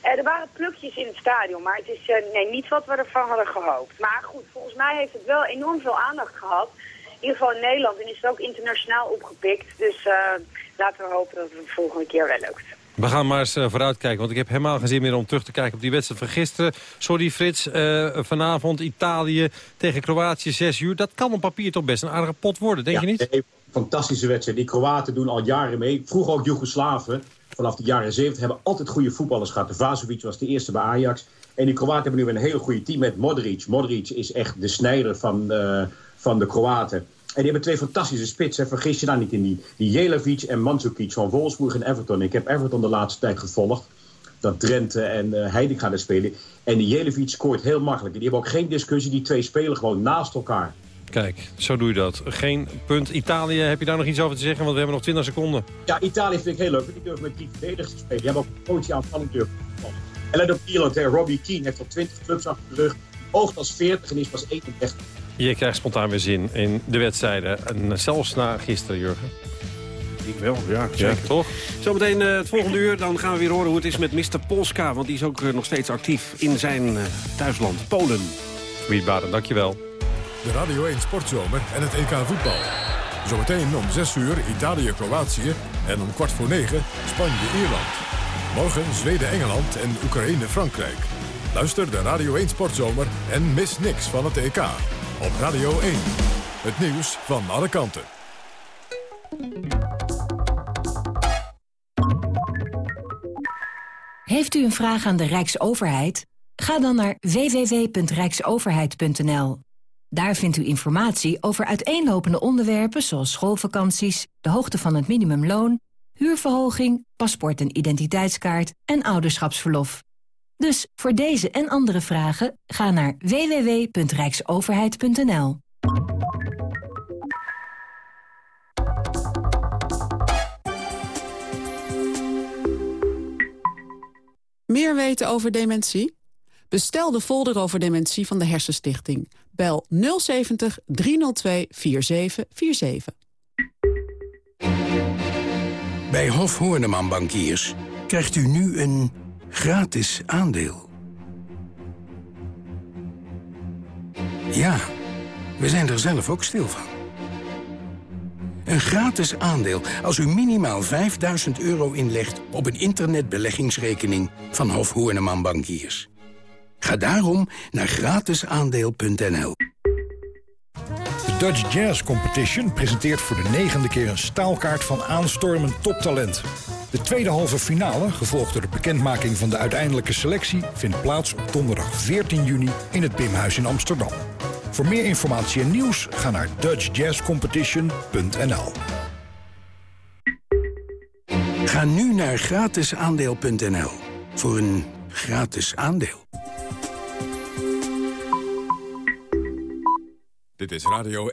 Eh, er waren plukjes in het stadion, maar het is eh, nee, niet wat we ervan hadden gehoopt. Maar goed, volgens mij heeft het wel enorm veel aandacht gehad. In ieder geval in Nederland en is het ook internationaal opgepikt. Dus eh, laten we hopen dat het de volgende keer wel lukt. We gaan maar eens eh, vooruitkijken, want ik heb helemaal geen zin meer om terug te kijken op die wedstrijd van gisteren. Sorry Frits, eh, vanavond Italië tegen Kroatië 6 uur. Dat kan op papier toch best een aardige pot worden, denk Ja, je niet? nee, fantastische wedstrijd. Die Kroaten doen al jaren mee. Vroeger ook Joegoslaven. Vanaf de jaren 70 hebben altijd goede voetballers gehad. De Vazovic was de eerste bij Ajax. En die Kroaten hebben nu een hele goede team met Modric. Modric is echt de snijder van, eh, van de Kroaten. En die hebben twee fantastische spitsen. Vergis je daar niet in die, die Jelevic en Mandzukic van Wolfsburg en Everton. Ik heb Everton de laatste tijd gevolgd. Dat Drenthe en uh, Heiding gaan er spelen. En die Jelevic scoort heel makkelijk. En die hebben ook geen discussie. Die twee spelen gewoon naast elkaar. Kijk, zo doe je dat. Geen punt. Italië, heb je daar nog iets over te zeggen? Want we hebben nog 20 seconden. Ja, Italië vind ik heel leuk. Die durven met drie verdedigers te spelen. Die hebben ook een coach aanvallend durven. En let op Ierland. Robbie Keane heeft al 20 clubs achter de rug. Oogt als 40 en is pas 31. Je krijgt spontaan weer zin in de wedstrijden. En zelfs na gisteren, Jurgen. Ik wel, ja, Ja, zeker. toch? Zometeen eh, het volgende uur, dan gaan we weer horen hoe het is met Mr. Polska. Want die is ook eh, nog steeds actief in zijn eh, thuisland, Polen. Wietbaden, dankjewel. De Radio 1 Sportzomer en het EK voetbal. Zometeen om 6 uur Italië-Kroatië en om kwart voor 9 Spanje-Ierland. Morgen Zweden-Engeland en Oekraïne-Frankrijk. Luister de Radio 1 Sportzomer en mis niks van het EK. Op Radio 1. Het nieuws van alle kanten. Heeft u een vraag aan de Rijksoverheid? Ga dan naar www.rijksoverheid.nl. Daar vindt u informatie over uiteenlopende onderwerpen zoals schoolvakanties, de hoogte van het minimumloon, huurverhoging, paspoort en identiteitskaart en ouderschapsverlof. Dus voor deze en andere vragen ga naar www.rijksoverheid.nl. Meer weten over dementie? Bestel de folder over dementie van de Hersenstichting. Bel 070 302 4747. Bij Hof Hoorneman Bankiers krijgt u nu een gratis aandeel. Ja, we zijn er zelf ook stil van. Een gratis aandeel als u minimaal 5000 euro inlegt op een internetbeleggingsrekening van Hof Horneman Bankiers. Ga daarom naar gratisaandeel.nl. Dutch Jazz Competition presenteert voor de negende keer een staalkaart van aanstormend toptalent. De tweede halve finale, gevolgd door de bekendmaking van de uiteindelijke selectie... vindt plaats op donderdag 14 juni in het Bimhuis in Amsterdam. Voor meer informatie en nieuws ga naar dutchjazzcompetition.nl. Ga nu naar gratisaandeel.nl voor een gratis aandeel. Dit is Radio